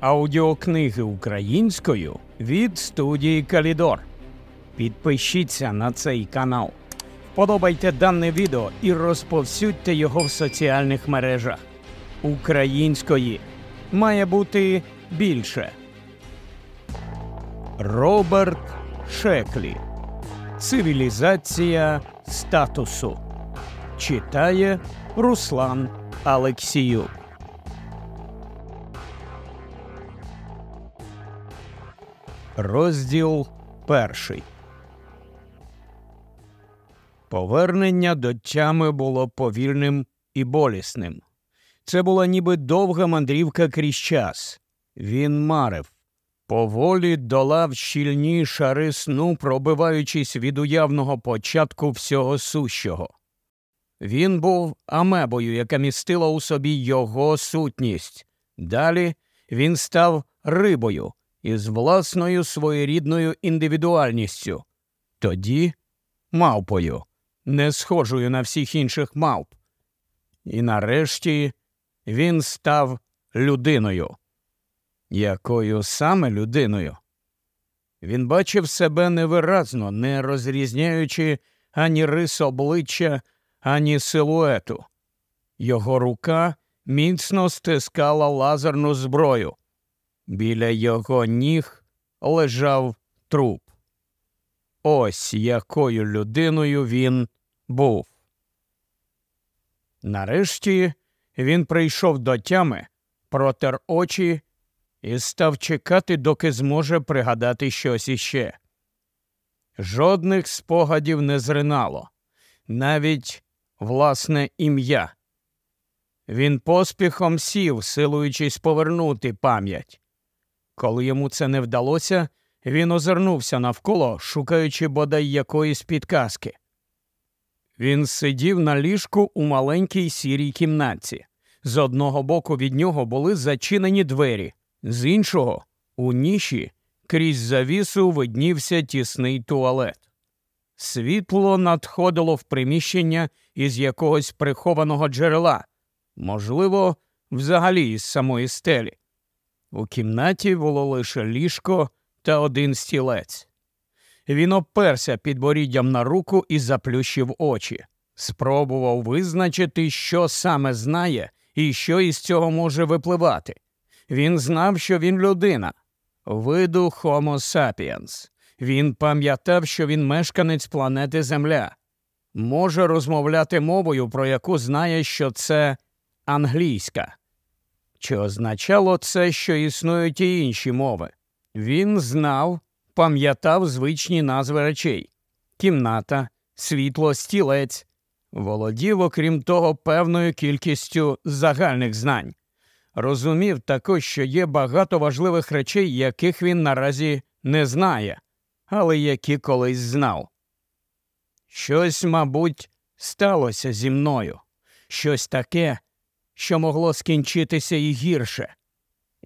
аудіокниги українською від студії Калідор. Підпишіться на цей канал, вподобайте дане відео і розповсюдьте його в соціальних мережах. Української має бути більше. Роберт Шеклі. Цивілізація статусу. Читає Руслан Алексіюк. Розділ перший. Повернення до тями було повільним і болісним. Це була ніби довга мандрівка крізь час. Він марив, поволі долав щільні шари сну, пробиваючись від уявного початку всього сущого. Він був амебою, яка містила у собі його сутність. Далі він став рибою із власною своєрідною індивідуальністю, тоді мавпою, не схожою на всіх інших мавп. І нарешті він став людиною. Якою саме людиною? Він бачив себе невиразно, не розрізняючи ані рис обличчя, ані силуету. Його рука міцно стискала лазерну зброю. Біля його ніг лежав труп. Ось якою людиною він був. Нарешті він прийшов до тями, протер очі і став чекати, доки зможе пригадати щось іще. Жодних спогадів не зринало, навіть власне ім'я. Він поспіхом сів, силуючись повернути пам'ять. Коли йому це не вдалося, він озирнувся навколо, шукаючи бодай якоїсь підказки. Він сидів на ліжку у маленькій сірій кімнатці. З одного боку від нього були зачинені двері, з іншого, у ніші, крізь завісу виднівся тісний туалет. Світло надходило в приміщення із якогось прихованого джерела, можливо, взагалі із самої стелі. У кімнаті було лише ліжко та один стілець. Він оперся підборіддям на руку і заплющив очі, спробував визначити, що саме знає і що із цього може випливати. Він знав, що він людина, виду Homo sapiens. Він пам'ятав, що він мешканець планети Земля, може розмовляти мовою, про яку знає, що це англійська. Чи означало це, що існують і інші мови? Він знав, пам'ятав звичні назви речей кімната, світло, стілець, володів, окрім того, певною кількістю загальних знань. Розумів також, що є багато важливих речей, яких він наразі не знає, але які колись знав. Щось, мабуть, сталося зі мною, щось таке, що могло скінчитися і гірше.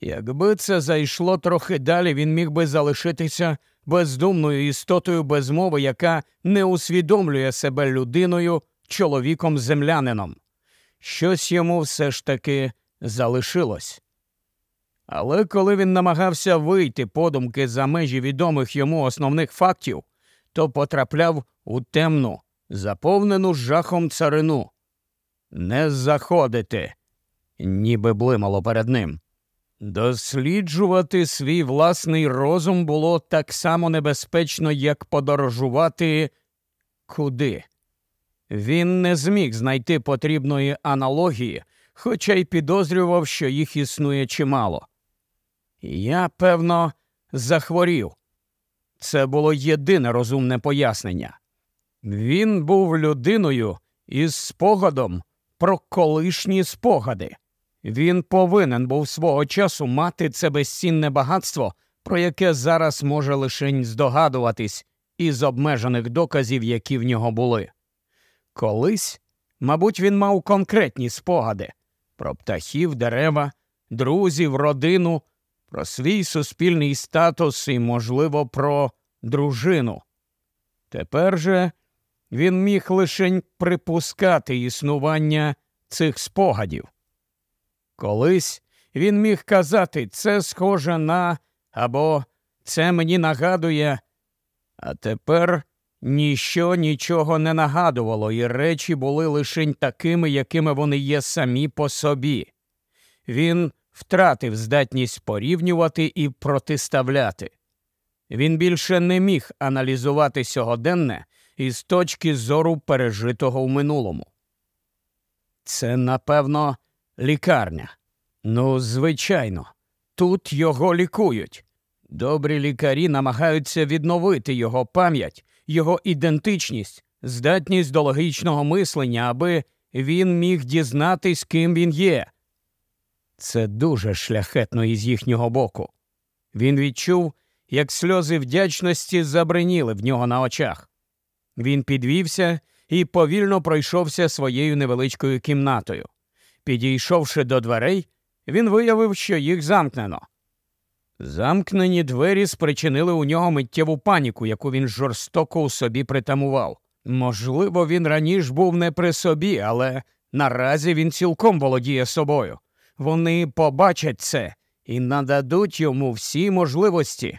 Якби це зайшло трохи далі, він міг би залишитися бездумною істотою без мови, яка не усвідомлює себе людиною, чоловіком землянином. Щось йому все ж таки залишилось. Але коли він намагався вийти подумки за межі відомих йому основних фактів, то потрапляв у темну, заповнену жахом царину. Не заходити, ніби блимало перед ним. Досліджувати свій власний розум було так само небезпечно, як подорожувати куди. Він не зміг знайти потрібної аналогії, хоча й підозрював, що їх існує чимало. Я, певно, захворів. Це було єдине розумне пояснення. Він був людиною із спогадом про колишні спогади. Він повинен був свого часу мати це безцінне багатство, про яке зараз може лише здогадуватись із обмежених доказів, які в нього були. Колись, мабуть, він мав конкретні спогади про птахів, дерева, друзів, родину, про свій суспільний статус і, можливо, про дружину. Тепер же він міг лише припускати існування цих спогадів. Колись Він міг казати це схоже на або це мені нагадує. А тепер ніщо нічого не нагадувало, і речі були лишень такими, якими вони є самі по собі. Він втратив здатність порівнювати і протиставляти. Він більше не міг аналізувати сьогоденне із точки зору пережитого в минулому. Це, напевно, лікарня. Ну, звичайно, тут його лікують. Добрі лікарі намагаються відновити його пам'ять, його ідентичність, здатність до логічного мислення, аби він міг дізнатись, ким він є. Це дуже шляхетно із їхнього боку. Він відчув, як сльози вдячності забриніли в нього на очах. Він підвівся і повільно пройшовся своєю невеличкою кімнатою. Підійшовши до дверей, він виявив, що їх замкнено. Замкнені двері спричинили у нього миттєву паніку, яку він жорстоко у собі притамував. Можливо, він раніше був не при собі, але наразі він цілком володіє собою. Вони побачать це і нададуть йому всі можливості.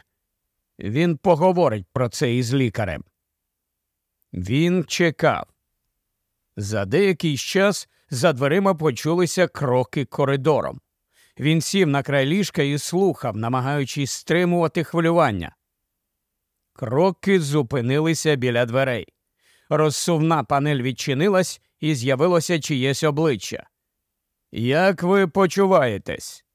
Він поговорить про це із лікарем. Він чекав. За деякий час за дверима почулися кроки коридором. Він сів на край ліжка і слухав, намагаючись стримувати хвилювання. Кроки зупинилися біля дверей. Розсувна панель відчинилась і з'явилося чиєсь обличчя. Як ви почуваєтесь?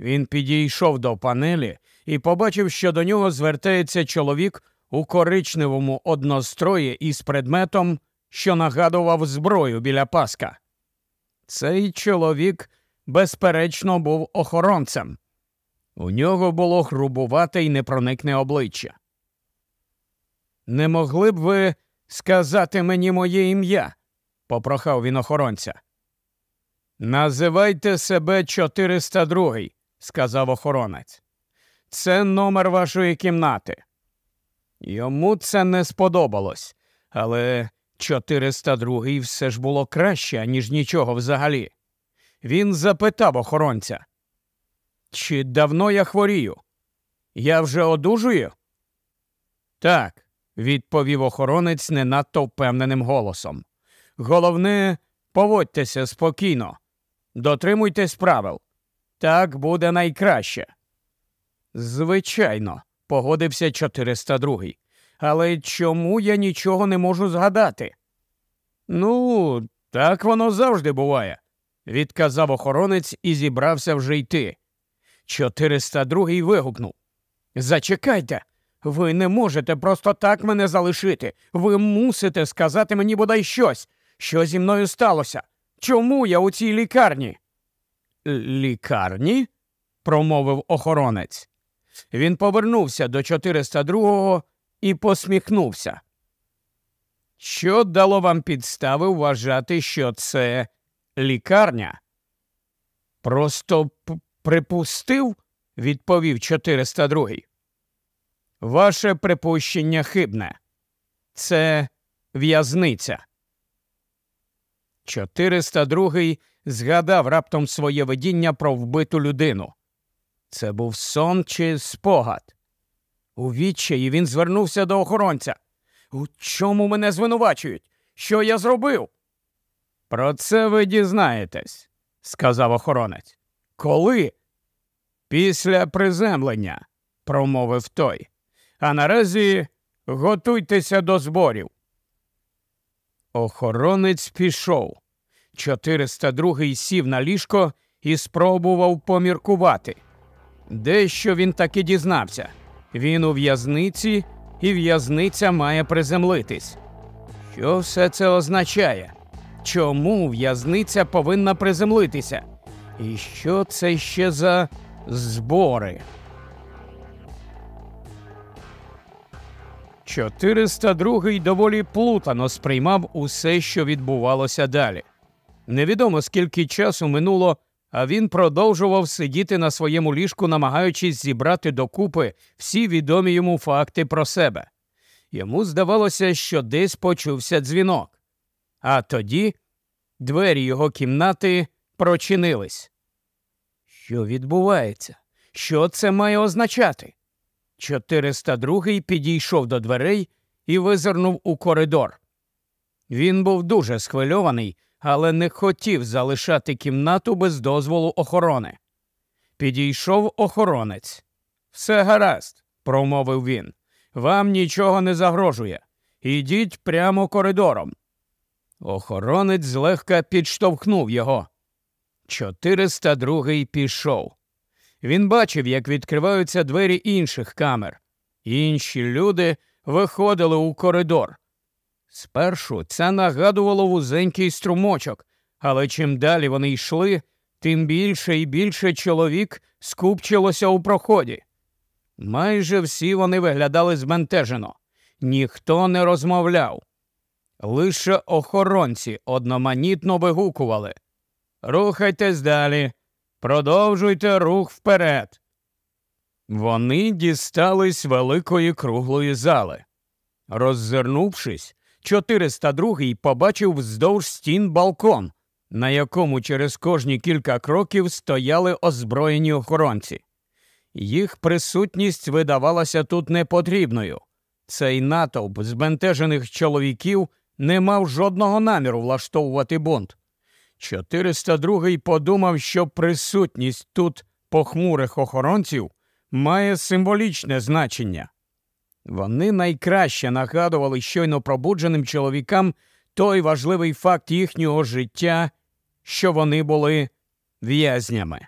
Він підійшов до панелі і побачив, що до нього звертається чоловік у коричневому однострої із предметом, що нагадував зброю біля паска. Цей чоловік, безперечно, був охоронцем. У нього було грубувате й непроникне обличчя. Не могли б ви сказати мені моє ім'я? попрохав він охоронця. Називайте себе 402, сказав охоронець. Це номер вашої кімнати. Йому це не сподобалось, але 402 все ж було краще, ніж нічого взагалі. Він запитав охоронця, чи давно я хворію? Я вже одужую? Так, відповів охоронець не надто впевненим голосом. Головне, поводьтеся спокійно, дотримуйтесь правил. Так буде найкраще. Звичайно, погодився 402. Але чому я нічого не можу згадати? Ну, так воно завжди буває, відказав охоронець і зібрався вже йти. 402 вигукнув. Зачекайте, ви не можете просто так мене залишити. Ви мусите сказати мені бодай щось, що зі мною сталося. Чому я у цій лікарні? Лікарні? промовив охоронець. Він повернувся до 402-го і посміхнувся. Що дало вам підстави вважати, що це лікарня? Просто припустив, відповів 402-й. Ваше припущення хибне. Це в'язниця. 402-й згадав раптом своє видіння про вбиту людину. Це був сон чи спогад. У відчаї він звернувся до охоронця. У чому мене звинувачують? Що я зробив? Про це ви дізнаєтесь, сказав охоронець. Коли? Після приземлення, промовив той. А наразі готуйтеся до зборів. Охоронець пішов. 402 сів на ліжко і спробував поміркувати. Дещо він таки дізнався. Він у в'язниці, і в'язниця має приземлитись. Що все це означає? Чому в'язниця повинна приземлитися? І що це ще за збори? 402-й доволі плутано сприймав усе, що відбувалося далі. Невідомо скільки часу минуло а він продовжував сидіти на своєму ліжку, намагаючись зібрати докупи всі відомі йому факти про себе. Йому здавалося, що десь почувся дзвінок. А тоді двері його кімнати прочинились. Що відбувається? Що це має означати? 402-й підійшов до дверей і визирнув у коридор. Він був дуже схвильований, але не хотів залишати кімнату без дозволу охорони. Підійшов охоронець. Все гаразд, промовив він. Вам нічого не загрожує. Ідіть прямо коридором. Охоронець злегка підштовхнув його. 402-й пішов. Він бачив, як відкриваються двері інших камер. Інші люди виходили у коридор. Спершу це нагадувало вузенький струмочок, але чим далі вони йшли, тим більше і більше чоловік скупчилося у проході. Майже всі вони виглядали збентежено, ніхто не розмовляв. Лише охоронці одноманітно вигукували. Рухайтесь далі, продовжуйте рух вперед. Вони дістались великої круглої зали. Роззирнувшись, 402-й побачив вздовж стін балкон, на якому через кожні кілька кроків стояли озброєні охоронці. Їх присутність видавалася тут непотрібною. Цей натовп збентежених чоловіків не мав жодного наміру влаштовувати бунт. 402-й подумав, що присутність тут похмурих охоронців має символічне значення. Вони найкраще нагадували щойно пробудженим чоловікам той важливий факт їхнього життя, що вони були в'язнями.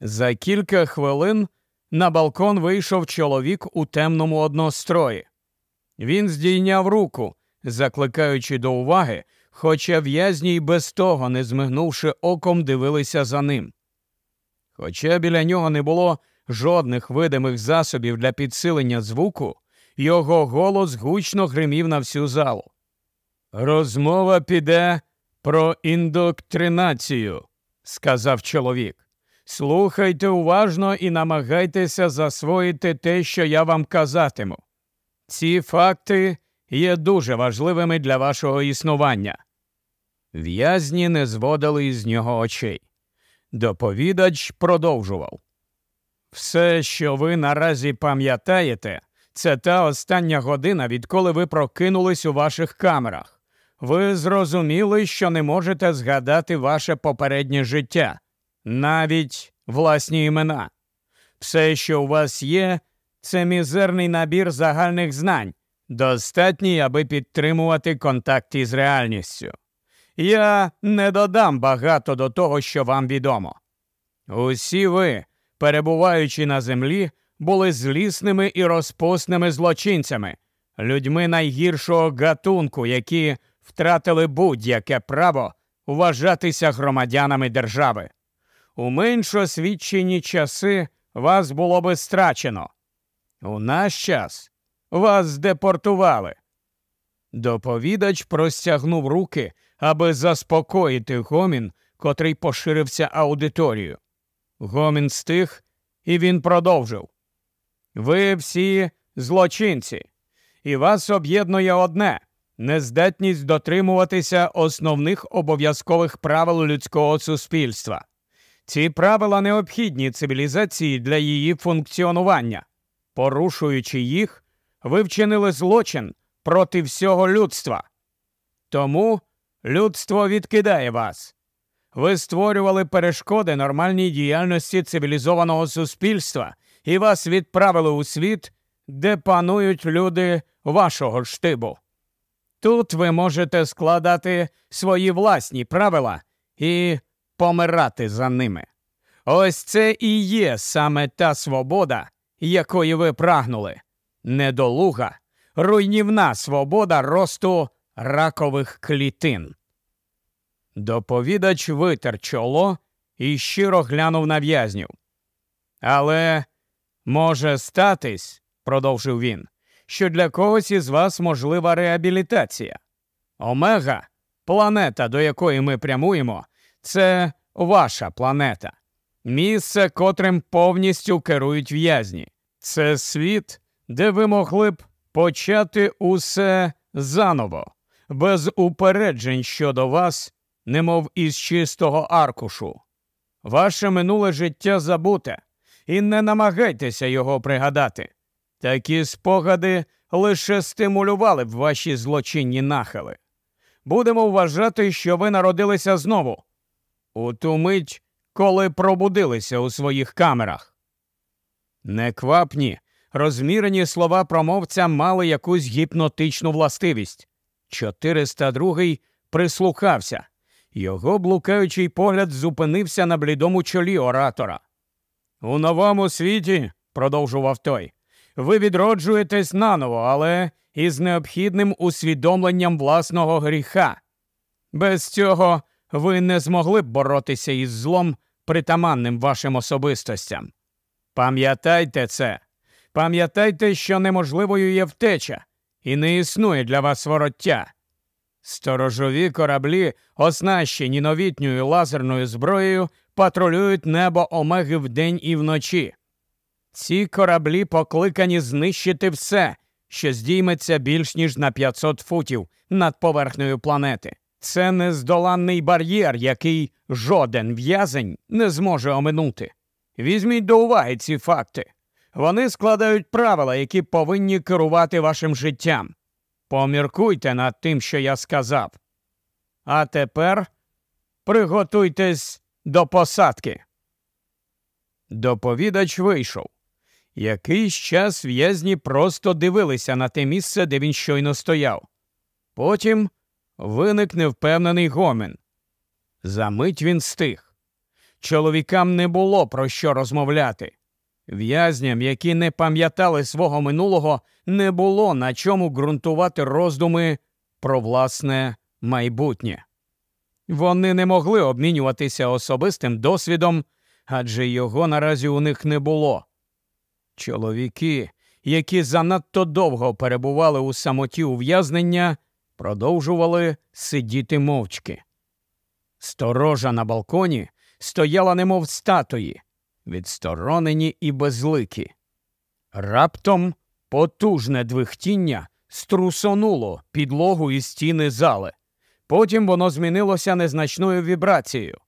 За кілька хвилин на балкон вийшов чоловік у темному однострої. Він здійняв руку, закликаючи до уваги, хоча в'язні й без того, не змигнувши оком, дивилися за ним. Хоча біля нього не було жодних видимих засобів для підсилення звуку, його голос гучно гримів на всю залу. Розмова піде про індоктринацію, сказав чоловік. Слухайте уважно і намагайтеся засвоїти те, що я вам казатиму. Ці факти є дуже важливими для вашого існування. В'язні не зводили із нього очей. Доповідач продовжував. Все, що ви наразі пам'ятаєте, це та остання година, відколи ви прокинулись у ваших камерах. Ви зрозуміли, що не можете згадати ваше попереднє життя, навіть власні імена. Все, що у вас є, це мізерний набір загальних знань, достатній, аби підтримувати контакт із реальністю. Я не додам багато до того, що вам відомо. Усі ви перебуваючи на землі, були злісними і розпусними злочинцями, людьми найгіршого гатунку, які втратили будь-яке право вважатися громадянами держави. У менш освічені часи вас було би страчено. У наш час вас депортували. Доповідач простягнув руки, аби заспокоїти гомін, котрий поширився аудиторію. Гомін стих, і він продовжив. Ви всі злочинці, і вас об'єднує одне нездатність дотримуватися основних обов'язкових правил людського суспільства. Ці правила необхідні цивілізації для її функціонування. Порушуючи їх, ви вчинили злочин проти всього людства. Тому людство відкидає вас. Ви створювали перешкоди нормальній діяльності цивілізованого суспільства і вас відправили у світ, де панують люди вашого штибу. Тут ви можете складати свої власні правила і помирати за ними. Ось це і є саме та свобода, якої ви прагнули, недолуга, руйнівна свобода росту ракових клітин. Доповідач витер чоло і щиро глянув на в'язнів. Але може статись, продовжив він, що для когось із вас можлива реабілітація. Омега, планета, до якої ми прямуємо, це ваша планета, місце, котрим повністю керують в'язні. Це світ, де ви могли б почати усе заново, без упереджень щодо вас немов із чистого аркушу. ваше минуле життя забуте, і не намагайтеся його пригадати. Такі спогади лише стимулювали б ваші злочинні нахили. Будемо вважати, що ви народилися знову. У ту мить, коли пробудилися у своїх камерах. Неквапні, розмірені слова промовця мали якусь гіпнотичну властивість. 402-й прислухався. Його блукаючий погляд зупинився на блідому чолі оратора. У новому світі, продовжував той, ви відроджуєтесь наново, але із необхідним усвідомленням власного гріха. Без цього ви не змогли б боротися із злом, притаманним вашим особистостям. Пам'ятайте це, пам'ятайте, що неможливою є втеча, і не існує для вас вороття. Сторожові кораблі, оснащені новітньою лазерною зброєю, патрулюють небо омеги вдень і вночі. Ці кораблі покликані знищити все, що здійметься більш ніж на 500 футів над поверхнею планети. Це нездоланний бар'єр, який жоден в'язень не зможе оминути. Візьміть до уваги ці факти. Вони складають правила, які повинні керувати вашим життям. Поміркуйте над тим, що я сказав. А тепер приготуйтесь до посадки. Доповідач вийшов. Якийсь час в'язні просто дивилися на те місце, де він щойно стояв. Потім виник невпевнений гомін. Замить він стих. Чоловікам не було про що розмовляти. В'язням, які не пам'ятали свого минулого, не було на чому ґрунтувати роздуми про власне майбутнє. Вони не могли обмінюватися особистим досвідом, адже його наразі у них не було. Чоловіки, які занадто довго перебували у самоті ув'язнення, продовжували сидіти мовчки. Сторожа на балконі стояла немов статуї, відсторонені і безликі. Раптом потужне двихтіння струсонуло підлогу і стіни зали. Потім воно змінилося незначною вібрацією.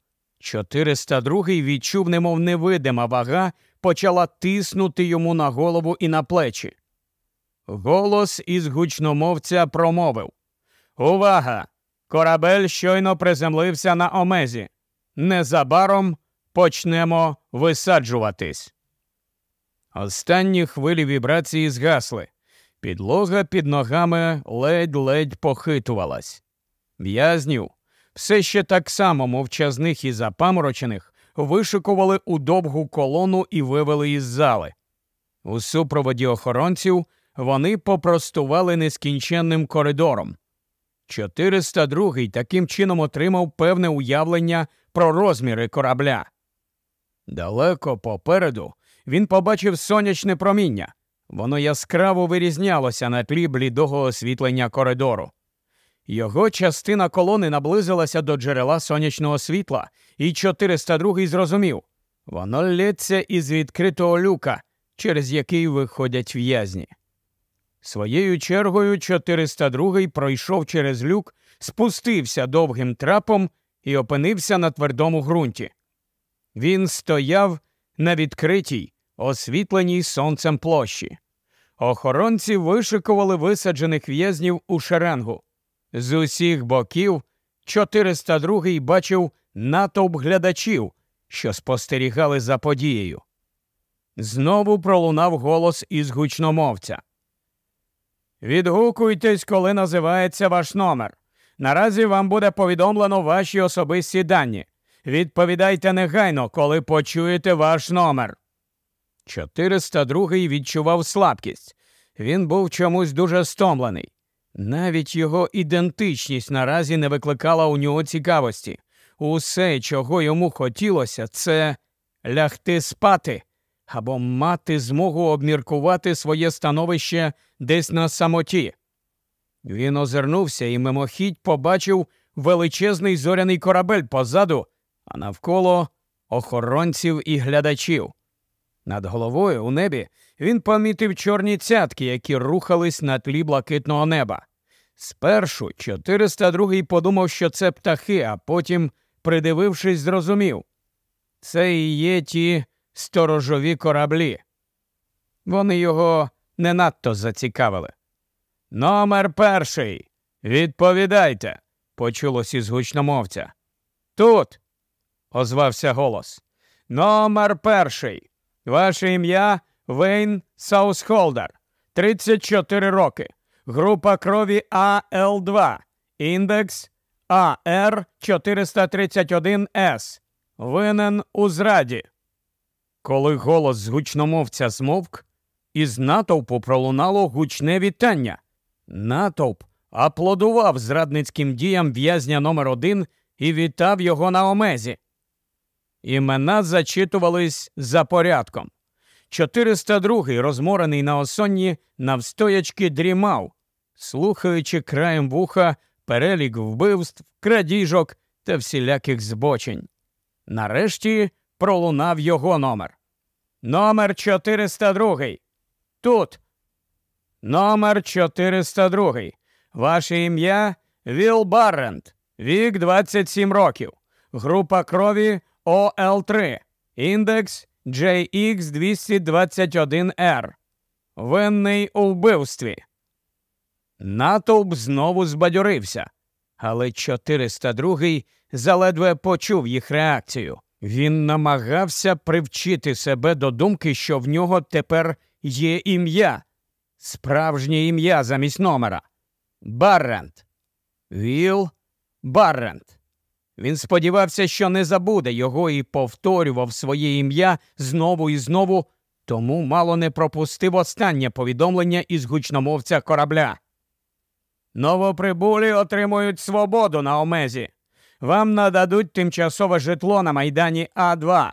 402-й відчув, немов невидима вага, почала тиснути йому на голову і на плечі. Голос із гучномовця промовив Увага! Корабель щойно приземлився на омезі. Незабаром почнемо висаджуватись. Останні хвилі вібрації згасли. Підлога під ногами ледь-ледь похитувалась. В'язнів, все ще так само мовчазних і запаморочених, вишикували у довгу колону і вивели із зали. У супроводі охоронців вони попростували нескінченним коридором. 402-й таким чином отримав певне уявлення про розміри корабля. Далеко попереду він побачив сонячне проміння. Воно яскраво вирізнялося на тлі блідого освітлення коридору. Його частина колони наблизилася до джерела сонячного світла, і 402-й зрозумів воно лється із відкритого люка, через який виходять в'язні. Своєю чергою 402-й пройшов через люк, спустився довгим трапом і опинився на твердому ґрунті. Він стояв на відкритій, освітленій сонцем площі. Охоронці вишикували висаджених в'язнів у шеренгу. З усіх боків 402-й бачив натовп глядачів, що спостерігали за подією. Знову пролунав голос із гучномовця. Відгукуйтесь, коли називається ваш номер. Наразі вам буде повідомлено ваші особисті дані. Відповідайте негайно, коли почуєте ваш номер. 402-й відчував слабкість. Він був чомусь дуже стомлений. Навіть його ідентичність наразі не викликала у нього цікавості. Усе, чого йому хотілося, це лягти спати або мати змогу обміркувати своє становище десь на самоті. Він озирнувся і мимохідь побачив величезний зоряний корабель позаду, а навколо охоронців і глядачів. Над головою у небі він помітив чорні цятки, які рухались на тлі блакитного неба. Спершу 402-й подумав, що це птахи, а потім, придивившись, зрозумів Це і є ті сторожові кораблі. Вони його не надто зацікавили. Номер перший. Відповідайте, почулось із гучномовця. Тут, озвався голос. Номер перший. Ваше ім'я Вейн Саусхолдер. 34 роки. Група крові АЛ2. Індекс АР 431С. Винен у зраді. Коли голос з гучномовця змовк, із натовпу пролунало гучне вітання. Натовп аплодував зрадницьким діям в'язня номер один і вітав його на омезі. Імена зачитувались за порядком. 402-й, розморений на осонні, навстоячки дрімав, слухаючи краєм вуха перелік вбивств, крадіжок та всіляких збочень. Нарешті пролунав його номер. Номер 402. Тут. Номер 402. Ваше ім'я Віл Баррент. Вік 27 років. Група крові ОЛ3. Індекс JX221R. Винний у вбивстві. Натовп знову збадьорився, але 402-й заледве почув їх реакцію. Він намагався привчити себе до думки, що в нього тепер є ім'я, справжнє ім'я замість номера. Баррент. Віл Баррент. Він сподівався, що не забуде його і повторював своє ім'я знову і знову, тому мало не пропустив останнє повідомлення із гучномовця корабля. Новоприбулі отримують свободу на омезі. Вам нададуть тимчасове житло на майдані А2.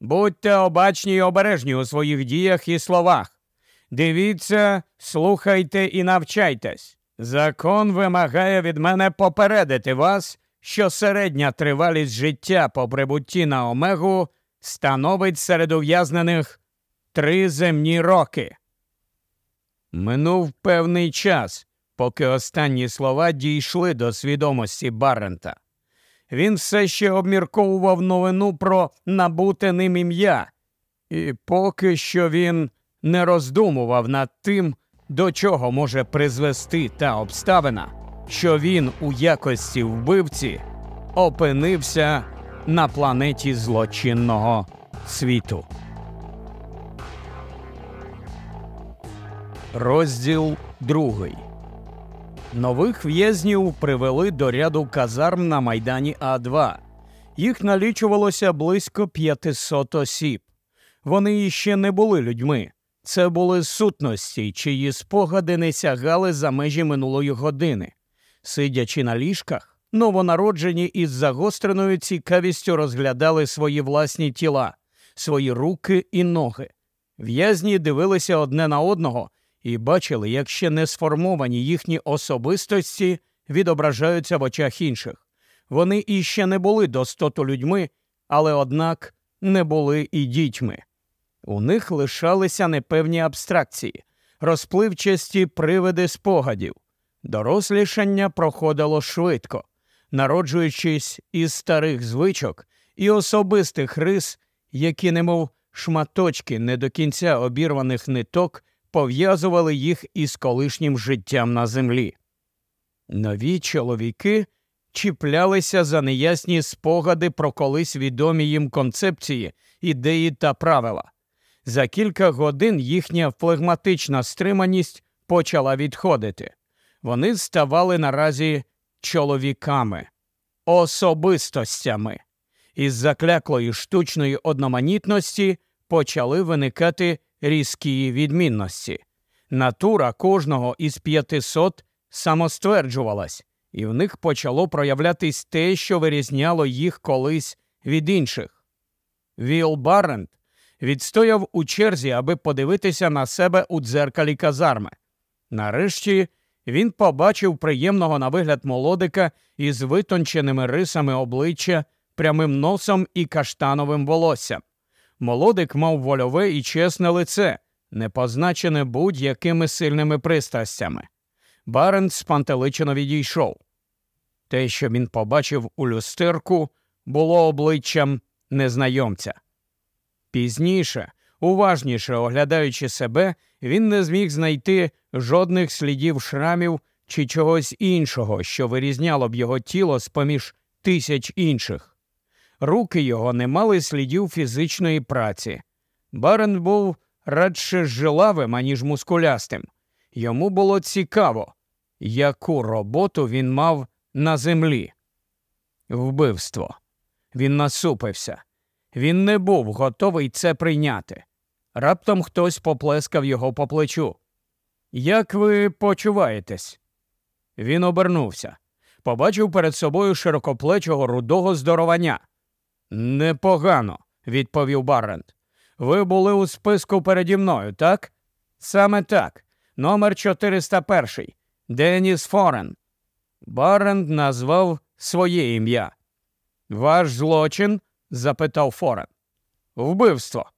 Будьте обачні й обережні у своїх діях і словах. Дивіться, слухайте і навчайтесь. Закон вимагає від мене попередити вас, що середня тривалість життя по прибутті на омегу становить серед ув'язнених три земні роки. Минув певний час, поки останні слова дійшли до свідомості Баррента. Він все ще обмірковував новину про набуте ним ім'я, і поки що він не роздумував над тим, до чого може призвести та обставина, що він у якості вбивці опинився на планеті злочинного світу. Розділ другий. Нових в'язнів привели до ряду казарм на майдані А2. Їх налічувалося близько 500 осіб. Вони іще не були людьми. Це були сутності, чиї спогади не сягали за межі минулої години. Сидячи на ліжках, новонароджені із загостреною цікавістю розглядали свої власні тіла, свої руки і ноги. В'язні дивилися одне на одного і бачили, як ще не сформовані їхні особистості відображаються в очах інших. Вони іще не були достоту людьми, але однак не були і дітьми. У них лишалися непевні абстракції, розпливчасті привиди спогадів. Дорослішання проходило швидко, народжуючись із старих звичок і особистих рис, які, немов шматочки не до кінця обірваних ниток, пов'язували їх із колишнім життям на землі. Нові чоловіки чіплялися за неясні спогади про колись відомі їм концепції, ідеї та правила. За кілька годин їхня флегматична стриманість почала відходити. Вони ставали наразі чоловіками, особистостями. Із закляклої штучної одноманітності почали виникати різкі відмінності. Натура кожного із 500 самостверджувалась, і в них почало проявлятись те, що вирізняло їх колись від інших. Віл Баррент відстояв у черзі, аби подивитися на себе у дзеркалі казарми. Нарешті він побачив приємного на вигляд молодика із витонченими рисами обличчя, прямим носом і каштановим волоссям. Молодик мав вольове і чесне лице, не позначене будь-якими сильними пристрастями. Барент спантеличено відійшов. Те, що він побачив у люстерку, було обличчям незнайомця. Пізніше, уважніше оглядаючи себе, він не зміг знайти жодних слідів шрамів чи чогось іншого, що вирізняло б його тіло з поміж тисяч інших. Руки його не мали слідів фізичної праці. Барен був радше жилавим, аніж мускулястим. Йому було цікаво, яку роботу він мав на землі. Вбивство. Він насупився. Він не був готовий це прийняти. Раптом хтось поплескав його по плечу. Як ви почуваєтесь? Він обернувся. Побачив перед собою широкоплечого рудого здорованя. Непогано, відповів Баррент. Ви були у списку переді мною, так? Саме так. Номер 401. Деніс Форен. Баррент назвав своє ім'я. Ваш злочин? запитав Форен. Вбивство.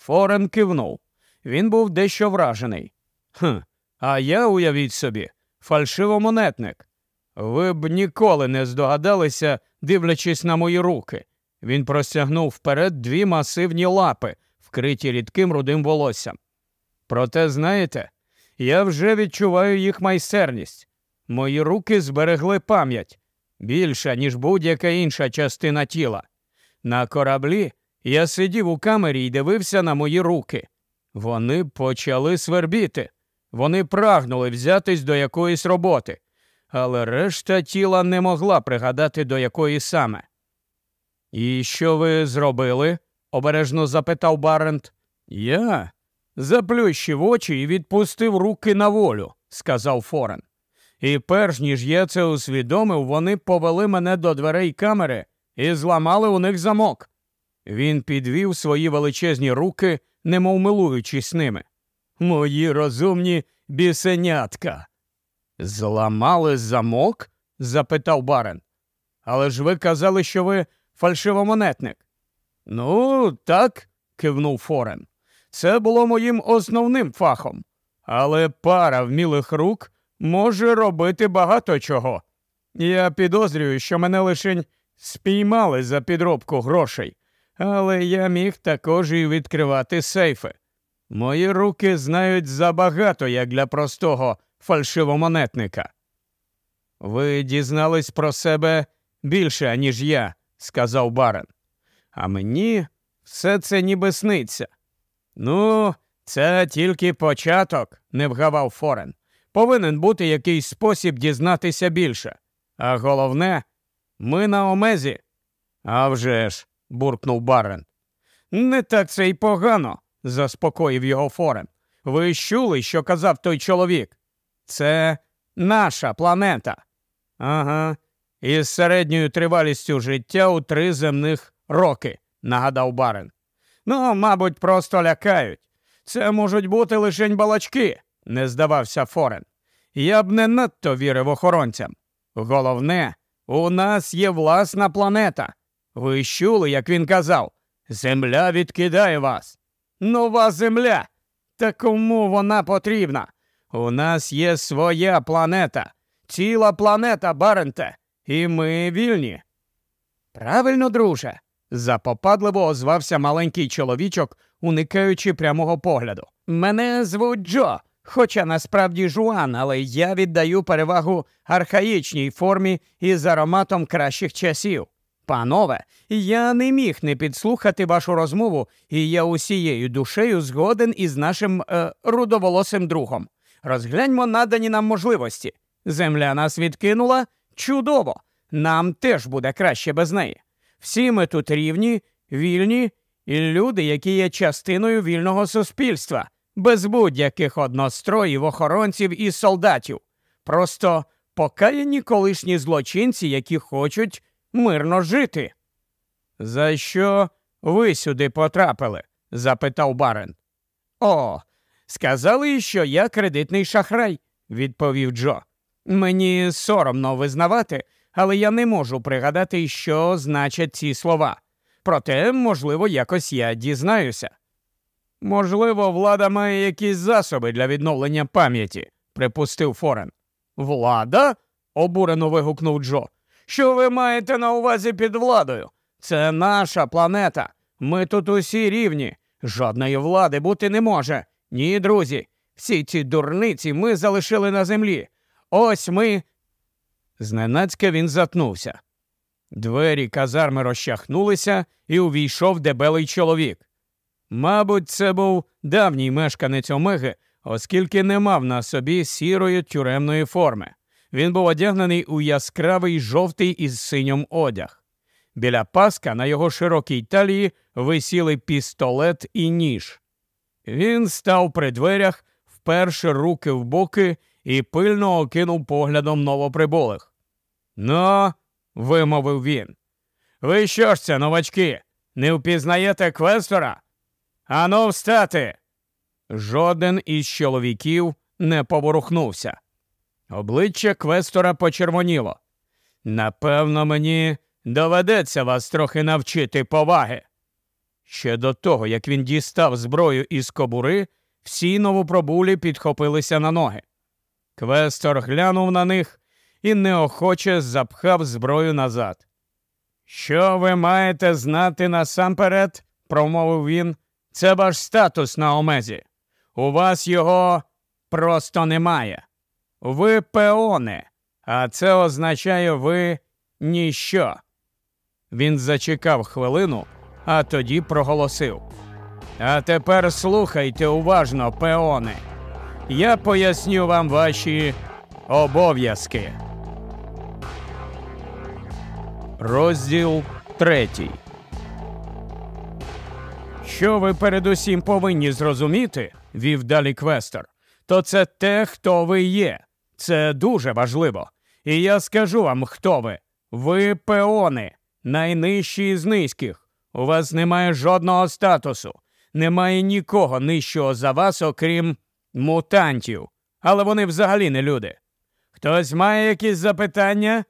Форен кивнув. Він був дещо вражений. «Хм, А я, уявіть собі, фальшивомонетник. Ви б ніколи не здогадалися, дивлячись на мої руки. Він простягнув вперед дві масивні лапи, вкриті рідким рудим волоссям. Проте, знаєте, я вже відчуваю їх майстерність. Мої руки зберегли пам'ять більша, ніж будь-яка інша частина тіла. На кораблі я сидів у камері і дивився на мої руки. Вони почали свербіти. Вони прагнули взятись до якоїсь роботи, але решта тіла не могла пригадати, до якої саме. І що ви зробили? обережно запитав Барент. Я заплющив очі і відпустив руки на волю, сказав Форен. І перш ніж я це усвідомив, вони повели мене до дверей камери і зламали у них замок. Він підвів свої величезні руки, немов милуючись ними. Мої розумні бісенятка. Зламали замок? запитав барен. Але ж ви казали, що ви фальшивомонетник. Ну, так, кивнув Форен. Це було моїм основним фахом. Але пара вмілих рук може робити багато чого. Я підозрюю, що мене лише спіймали за підробку грошей, але я міг також і відкривати сейфи. Мої руки знають забагато як для простого фальшивомонетника. Ви дізнались про себе більше, ніж я, сказав барен. А мені все це ніби сниться. Ну, це тільки початок, не вгавав Форен. Повинен бути якийсь спосіб дізнатися більше. А головне, ми на омезі. «А вже ж», – буркнув Барен. Не так це й погано, заспокоїв його Форен. Ви чули, що казав той чоловік? Це наша планета. Ага, із середньою тривалістю життя у три земних роки, нагадав барин. Ну, мабуть, просто лякають. Це можуть бути лишень балачки, не здавався Форен. Я б не надто вірив охоронцям. Головне, у нас є власна планета. Ви чули, як він казав, земля відкидає вас. Нова земля. Та кому вона потрібна? У нас є своя планета, ціла планета, Баренте, і ми вільні. Правильно, друже, запопадливо озвався маленький чоловічок, уникаючи прямого погляду. Мене звуть Джо, хоча насправді Жуан, але я віддаю перевагу архаїчній формі із ароматом кращих часів. Панове, я не міг не підслухати вашу розмову, і я усією душею згоден із нашим е, рудоволосим другом. Розгляньмо надані нам можливості. Земля нас відкинула чудово. Нам теж буде краще без неї. Всі ми тут рівні, вільні і люди, які є частиною вільного суспільства, без будь-яких одностроїв, охоронців і солдатів. Просто покаяні колишні злочинці, які хочуть мирно жити. За що ви сюди потрапили? запитав Барен. О, сказали, що я кредитний шахрай, відповів Джо. Мені соромно визнавати, але я не можу пригадати, що значать ці слова. Проте, можливо, якось я дізнаюся. Можливо, влада має якісь засоби для відновлення пам'яті, припустив Форен. Влада? обурено вигукнув Джо. Що ви маєте на увазі під владою? Це наша планета. Ми тут усі рівні. Жодної влади бути не може. Ні, друзі. Всі ці дурниці ми залишили на землі. Ось ми. Зненацька він затнувся. Двері казарми розчахнулися і увійшов дебелий чоловік. Мабуть, це був давній мешканець Омеги, оскільки не мав на собі сірої тюремної форми. Він був одягнений у яскравий жовтий із синьом одяг. Біля паска на його широкій талії висіли пістолет і ніж. Він став при дверях, вперше руки в боки і пильно окинув поглядом новоприбулих. Ну, вимовив він. Ви що ж це, новачки? Не впізнаєте квестора? Ану, встати. Жоден із чоловіків не поворухнувся. Обличчя квестора почервоніло. Напевно, мені доведеться вас трохи навчити поваги. Ще до того, як він дістав зброю із кобури, всі новопробулі підхопилися на ноги. Квестор глянув на них і неохоче запхав зброю назад. Що ви маєте знати насамперед, промовив він, це ваш статус на омезі. У вас його просто немає. Ви пеони, а це означає ви ніщо. Він зачекав хвилину, а тоді проголосив. А тепер слухайте уважно, пеони. Я поясню вам ваші обов'язки. Розділ третій. Що ви передусім повинні зрозуміти, вів далі квестер, то це те, хто ви є. Це дуже важливо. І я скажу вам, хто ви. Ви пеони, найнижчі з низьких. У вас немає жодного статусу, немає нікого нижчого за вас, окрім мутантів. Але вони взагалі не люди. Хтось має якісь запитання?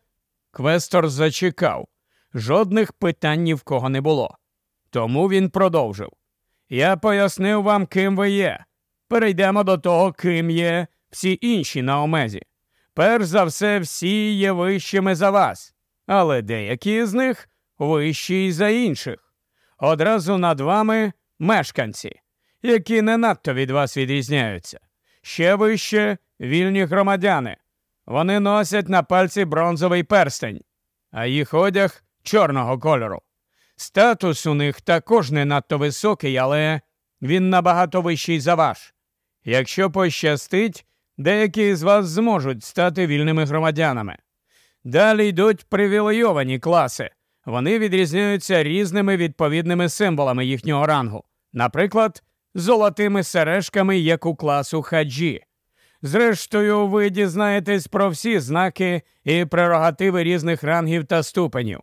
Квестор зачекав. Жодних питань ні в кого не було. Тому він продовжив. Я пояснив вам, ким ви є. Перейдемо до того, ким є всі інші на омезі. Перш за все, всі є вищими за вас, але деякі з них вищі й за інших. Одразу над вами мешканці, які не надто від вас відрізняються. Ще вище вільні громадяни. Вони носять на пальці бронзовий перстень, а їх одяг чорного кольору. Статус у них також не надто високий, але він набагато вищий за ваш. Якщо пощастить, деякі з вас зможуть стати вільними громадянами. Далі йдуть привілейовані класи. Вони відрізняються різними відповідними символами їхнього рангу, наприклад, золотими сережками, як у класу хаджі. Зрештою, ви дізнаєтесь про всі знаки і прерогативи різних рангів та ступенів.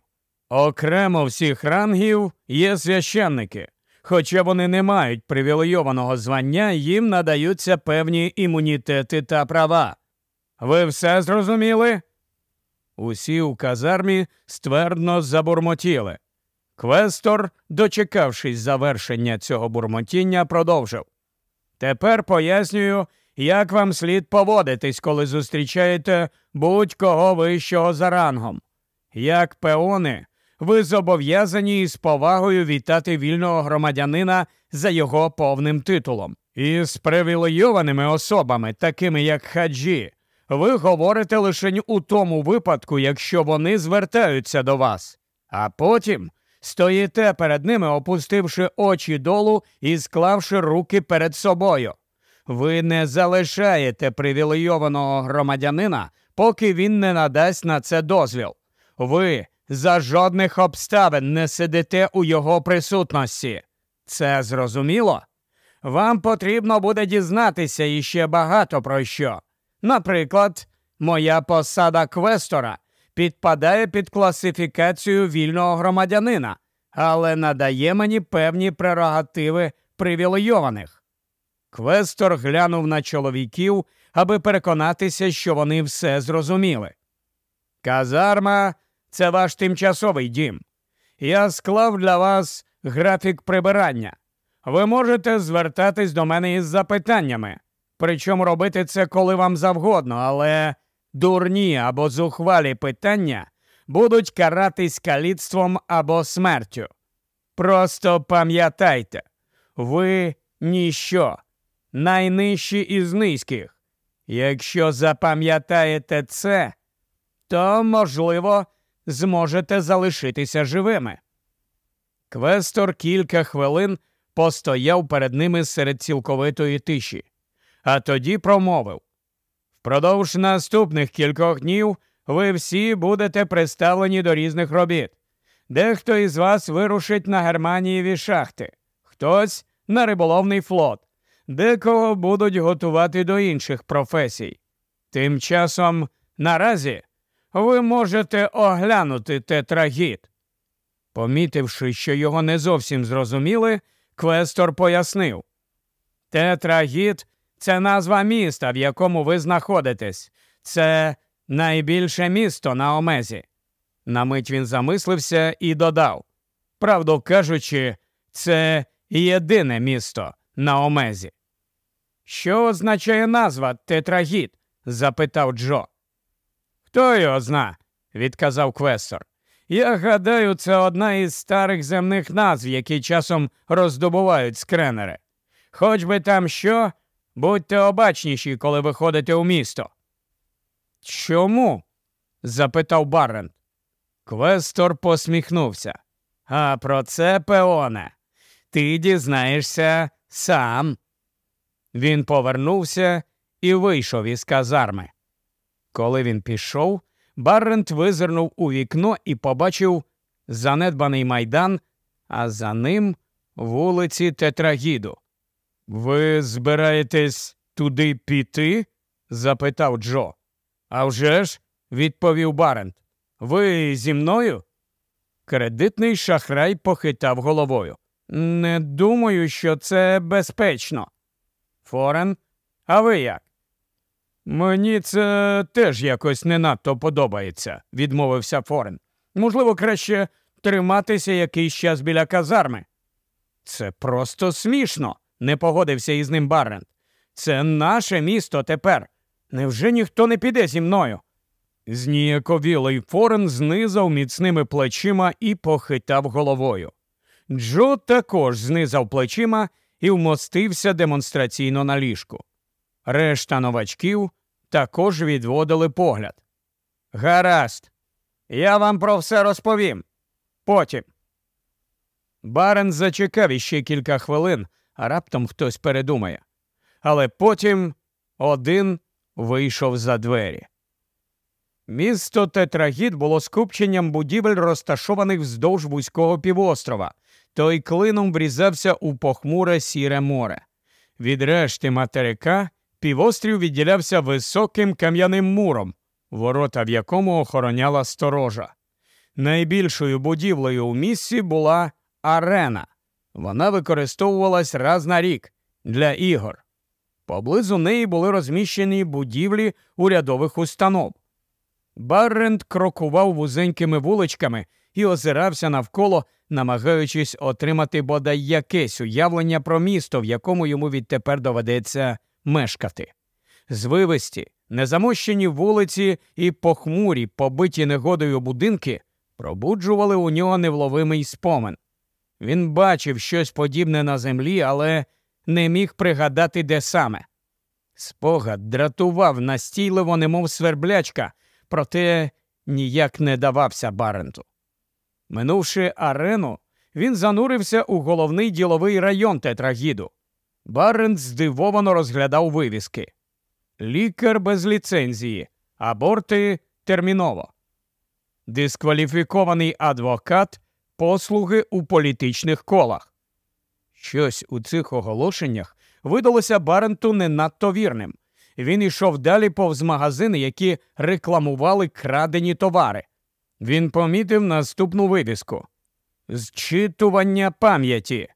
Окремо всіх рангів є священники. Хоча вони не мають привілейованого звання, їм надаються певні імунітети та права. Ви все зрозуміли? Усі у казармі ствердно забурмотіли. Квестор, дочекавшись завершення цього бурмотіння, продовжив. Тепер пояснюю, як вам слід поводитись, коли зустрічаєте будь-кого вищого за рангом. Як пеони, ви зобов'язані із повагою вітати вільного громадянина за його повним титулом. І з привілейованими особами, такими як хаджі, ви говорите лише у тому випадку, якщо вони звертаються до вас, а потім стоїте перед ними, опустивши очі долу і склавши руки перед собою. Ви не залишаєте привілейованого громадянина, поки він не надасть на це дозвіл. Ви за жодних обставин не сидите у його присутності. Це зрозуміло? Вам потрібно буде дізнатися іще багато про що. Наприклад, моя посада квестора підпадає під класифікацію вільного громадянина, але надає мені певні прерогативи привілейованих. Квестор глянув на чоловіків, аби переконатися, що вони все зрозуміли. Казарма це ваш тимчасовий дім. Я склав для вас графік прибирання. Ви можете звертатись до мене із запитаннями, причому робити це коли вам завгодно, але дурні або зухвалі питання будуть каратись каліцтвом або смертю. Просто пам'ятайте, ви ніщо, найнижчі із низьких. Якщо запам'ятаєте це, то, можливо, зможете залишитися живими. Квестор кілька хвилин постояв перед ними серед цілковитої тиші, а тоді промовив Впродовж наступних кількох днів ви всі будете представлені до різних робіт. Дехто із вас вирушить на Германієві шахти, хтось на риболовний флот, декого будуть готувати до інших професій. Тим часом наразі ви можете оглянути тетрагіт. Помітивши, що його не зовсім зрозуміли, Квестор пояснив Тетрагіт це назва міста, в якому ви знаходитесь. Це найбільше місто на Омезі. На мить він замислився і додав Правду кажучи, це єдине місто на Омезі. Що означає назва тетрагіт? запитав Джо. Хто його зна, відказав квестор. Я гадаю, це одна із старих земних назв, які часом роздобувають скренери. Хоч би там що, будьте обачніші, коли виходите у місто. Чому? запитав Баррент. Квестор посміхнувся. А про це, Пеоне, ти дізнаєшся сам. Він повернувся і вийшов із казарми. Коли він пішов, Баррент визирнув у вікно і побачив занедбаний майдан, а за ним вулиці Тетрагіду. Ви збираєтесь туди піти? запитав Джо. «А вже ж», – відповів Барент. Ви зі мною? Кредитний шахрай похитав головою. Не думаю, що це безпечно. Форен, а ви як? Мені це теж якось не надто подобається, відмовився Форен. Можливо, краще триматися якийсь час біля казарми. Це просто смішно, не погодився із ним Баррент. Це наше місто тепер. Невже ніхто не піде зі мною? Зніяковілий Форен знизав міцними плечима і похитав головою. Джо також знизав плечима і вмостився демонстраційно на ліжку. Решта новачків також відводили погляд. Гаразд, я вам про все розповім. Потім. Барен зачекав іще кілька хвилин, а раптом хтось передумає. Але потім один вийшов за двері. Місто Тетрагід було скупченням будівель, розташованих вздовж вузького півострова. Той клином врізався у похмуре сіре море. Від решти материка півострів відділявся високим кам'яним муром, ворота в якому охороняла сторожа. Найбільшою будівлею у місці була арена. Вона використовувалась раз на рік для ігор. Поблизу неї були розміщені будівлі урядових установ. Баррент крокував вузенькими вуличками і озирався навколо, намагаючись отримати бодай якесь уявлення про місто, в якому йому відтепер доведеться мешкати. Звивисті, незамощені вулиці і похмурі, побиті негодою будинки пробуджували у нього невловимий спомин. Він бачив щось подібне на землі, але не міг пригадати, де саме. Спогад дратував настійливо, немов сверблячка, проте ніяк не давався Баренту. Минувши арену, він занурився у головний діловий район тетрагіду. Барент здивовано розглядав вивіски. Лікар без ліцензії, аборти терміново. Дискваліфікований адвокат, послуги у політичних колах. Щось у цих оголошеннях видалося Баренту не надто вірним. Він йшов далі повз магазини, які рекламували крадені товари. Він помітив наступну вивіску: Зчитування пам'яті.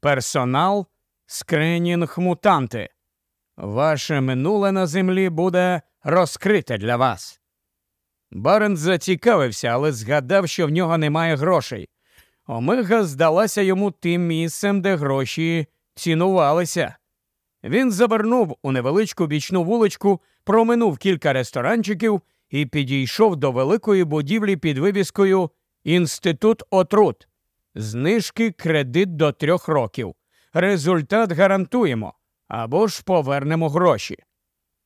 Персонал скринінг мутанти. Ваше минуле на землі буде розкрите для вас. Барен зацікавився, але згадав, що в нього немає грошей. Омега здалася йому тим місцем, де гроші цінувалися. Він завернув у невеличку бічну вуличку, проминув кілька ресторанчиків і підійшов до великої будівлі під вивіскою Інститут отрут. Знижки кредит до трьох років. Результат гарантуємо або ж повернемо гроші.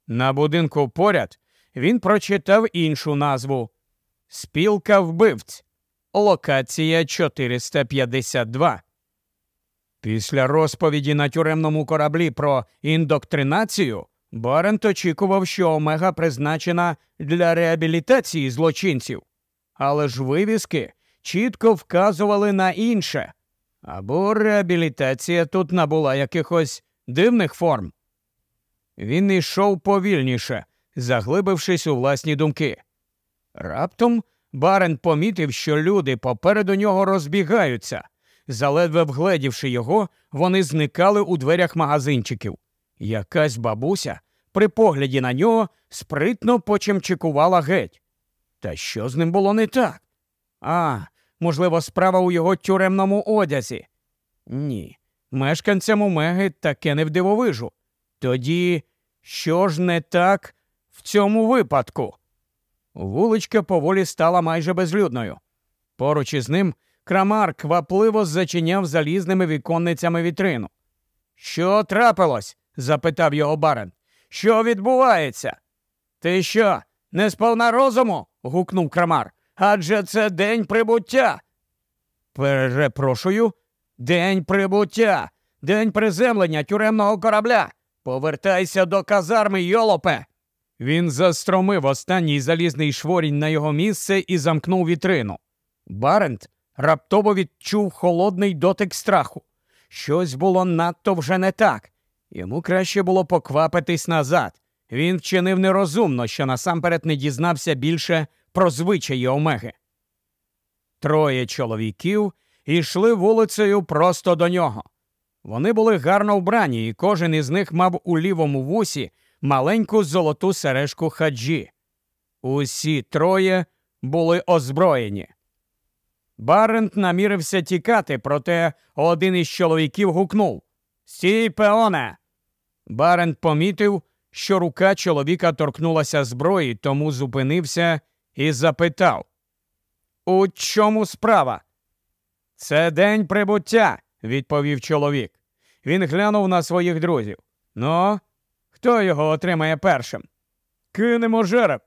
На будинку поряд він прочитав іншу назву Спілка вбивць. Локація 452. Після розповіді на тюремному кораблі про індоктринацію Барент очікував, що Омега призначена для реабілітації злочинців, але ж вивіски чітко вказували на інше. Або реабілітація тут набула якихось дивних форм. Він йшов повільніше, заглибившись у власні думки. Раптом Барен помітив, що люди попереду нього розбігаються. Заледве вгледівши його, вони зникали у дверях магазинчиків. Якась бабуся при погляді на нього спритно почемчикувала геть. Та що з ним було не так? А, можливо, справа у його тюремному одязі. Ні, мешканцям Омеги таке не вдивовижу. Тоді що ж не так в цьому випадку? Вуличка поволі стала майже безлюдною. Поруч із ним крамар квапливо зачиняв залізними віконницями вітрину. Що трапилось? запитав його барен. Що відбувається? Ти що, не сповна розуму? гукнув крамар. Адже це день прибуття. Перепрошую, день прибуття, день приземлення тюремного корабля. Повертайся до казарми, йолопе. Він застромив останній залізний шворінь на його місце і замкнув вітрину. Барент раптово відчув холодний дотик страху. Щось було надто вже не так. Йому краще було поквапитись назад. Він вчинив нерозумно, що насамперед не дізнався більше про звичаї Омеги. Троє чоловіків йшли вулицею просто до нього. Вони були гарно вбрані, і кожен із них мав у лівому вусі маленьку золоту сережку хаджі. Усі троє були озброєні. Барент намірився тікати, проте один із чоловіків гукнув Стій, пеоне! Барент помітив, що рука чоловіка торкнулася зброї, тому зупинився і запитав У чому справа? Це день прибуття, відповів чоловік. Він глянув на своїх друзів. Ну, хто його отримає першим? Кинемо жереб.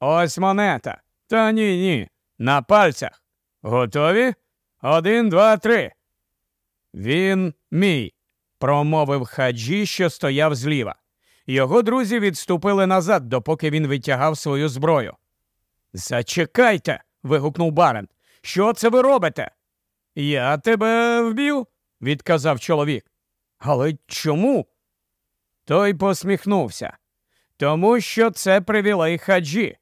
Ось монета. Та ні, ні. На пальцях. Готові? Один, два, три. Він мій, промовив хаджі, що стояв зліва. Його друзі відступили назад, допоки він витягав свою зброю. Зачекайте. вигукнув Барент. Що це ви робите? Я тебе вб'ю, відказав чоловік. Але чому? Той посміхнувся. Тому що це привілей хаджі.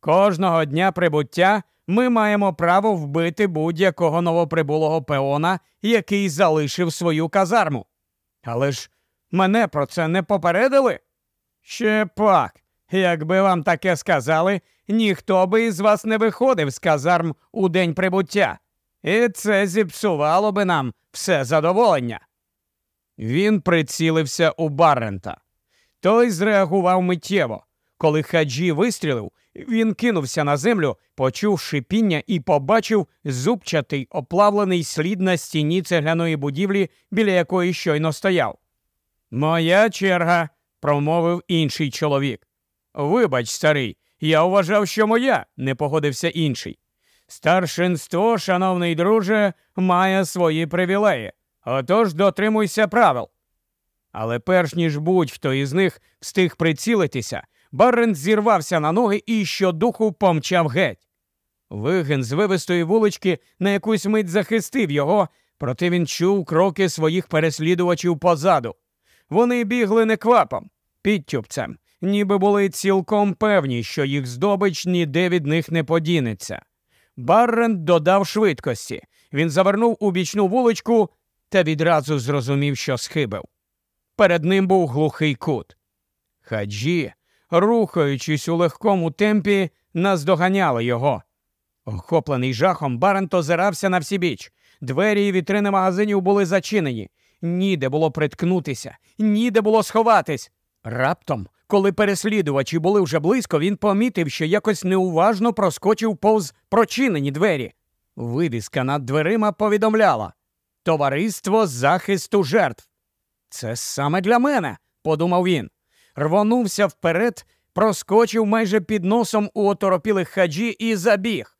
Кожного дня прибуття ми маємо право вбити будь-якого новоприбулого пеона, який залишив свою казарму. Але ж мене про це не попередили? Ще пак, якби вам таке сказали, ніхто би із вас не виходив з казарм у день прибуття. І це зіпсувало би нам все задоволення. Він прицілився у Баррента. Той зреагував миттєво. Коли хаджі вистрілив, він кинувся на землю, почув шипіння і побачив зубчатий оплавлений слід на стіні цегляної будівлі, біля якої щойно стояв. Моя черга, промовив інший чоловік. Вибач, старий, я вважав, що моя, не погодився інший. Старшинство, шановний друже, має свої привілеї. Отож дотримуйся правил. Але перш ніж будь-хто із них встиг прицілитися, Баррен зірвався на ноги і щодуху помчав геть. Вигин з вивистої вулички на якусь мить захистив його, проте він чув кроки своїх переслідувачів позаду. Вони бігли неквапом, підтюпцем, ніби були цілком певні, що їх здобич ніде від них не подінеться. Баррен додав швидкості. Він завернув у бічну вуличку та відразу зрозумів, що схибив. Перед ним був глухий кут. Хаджі, рухаючись у легкому темпі, наздоганяли його. Охоплений жахом, Барент озирався на всі біч. Двері і вітрини магазинів були зачинені. Ніде було приткнутися, ніде було сховатись. Раптом Коли переслідувачі були вже близько, він помітив, що якось неуважно проскочив повз прочинені двері. Вивіска над дверима повідомляла Товариство захисту жертв. Це саме для мене, подумав він. Рвонувся вперед, проскочив майже під носом у оторопілих хаджі і забіг.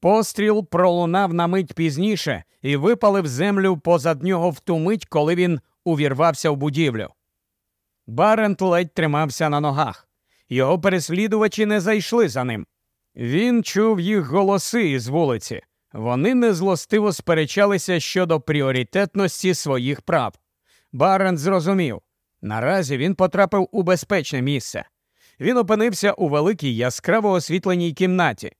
Постріл пролунав на мить пізніше і випалив землю позад нього в ту мить, коли він увірвався в будівлю. Барент ледь тримався на ногах. Його переслідувачі не зайшли за ним. Він чув їх голоси із вулиці. Вони незлостиво сперечалися щодо пріоритетності своїх прав. Барент зрозумів наразі він потрапив у безпечне місце. Він опинився у великій яскраво освітленій кімнаті.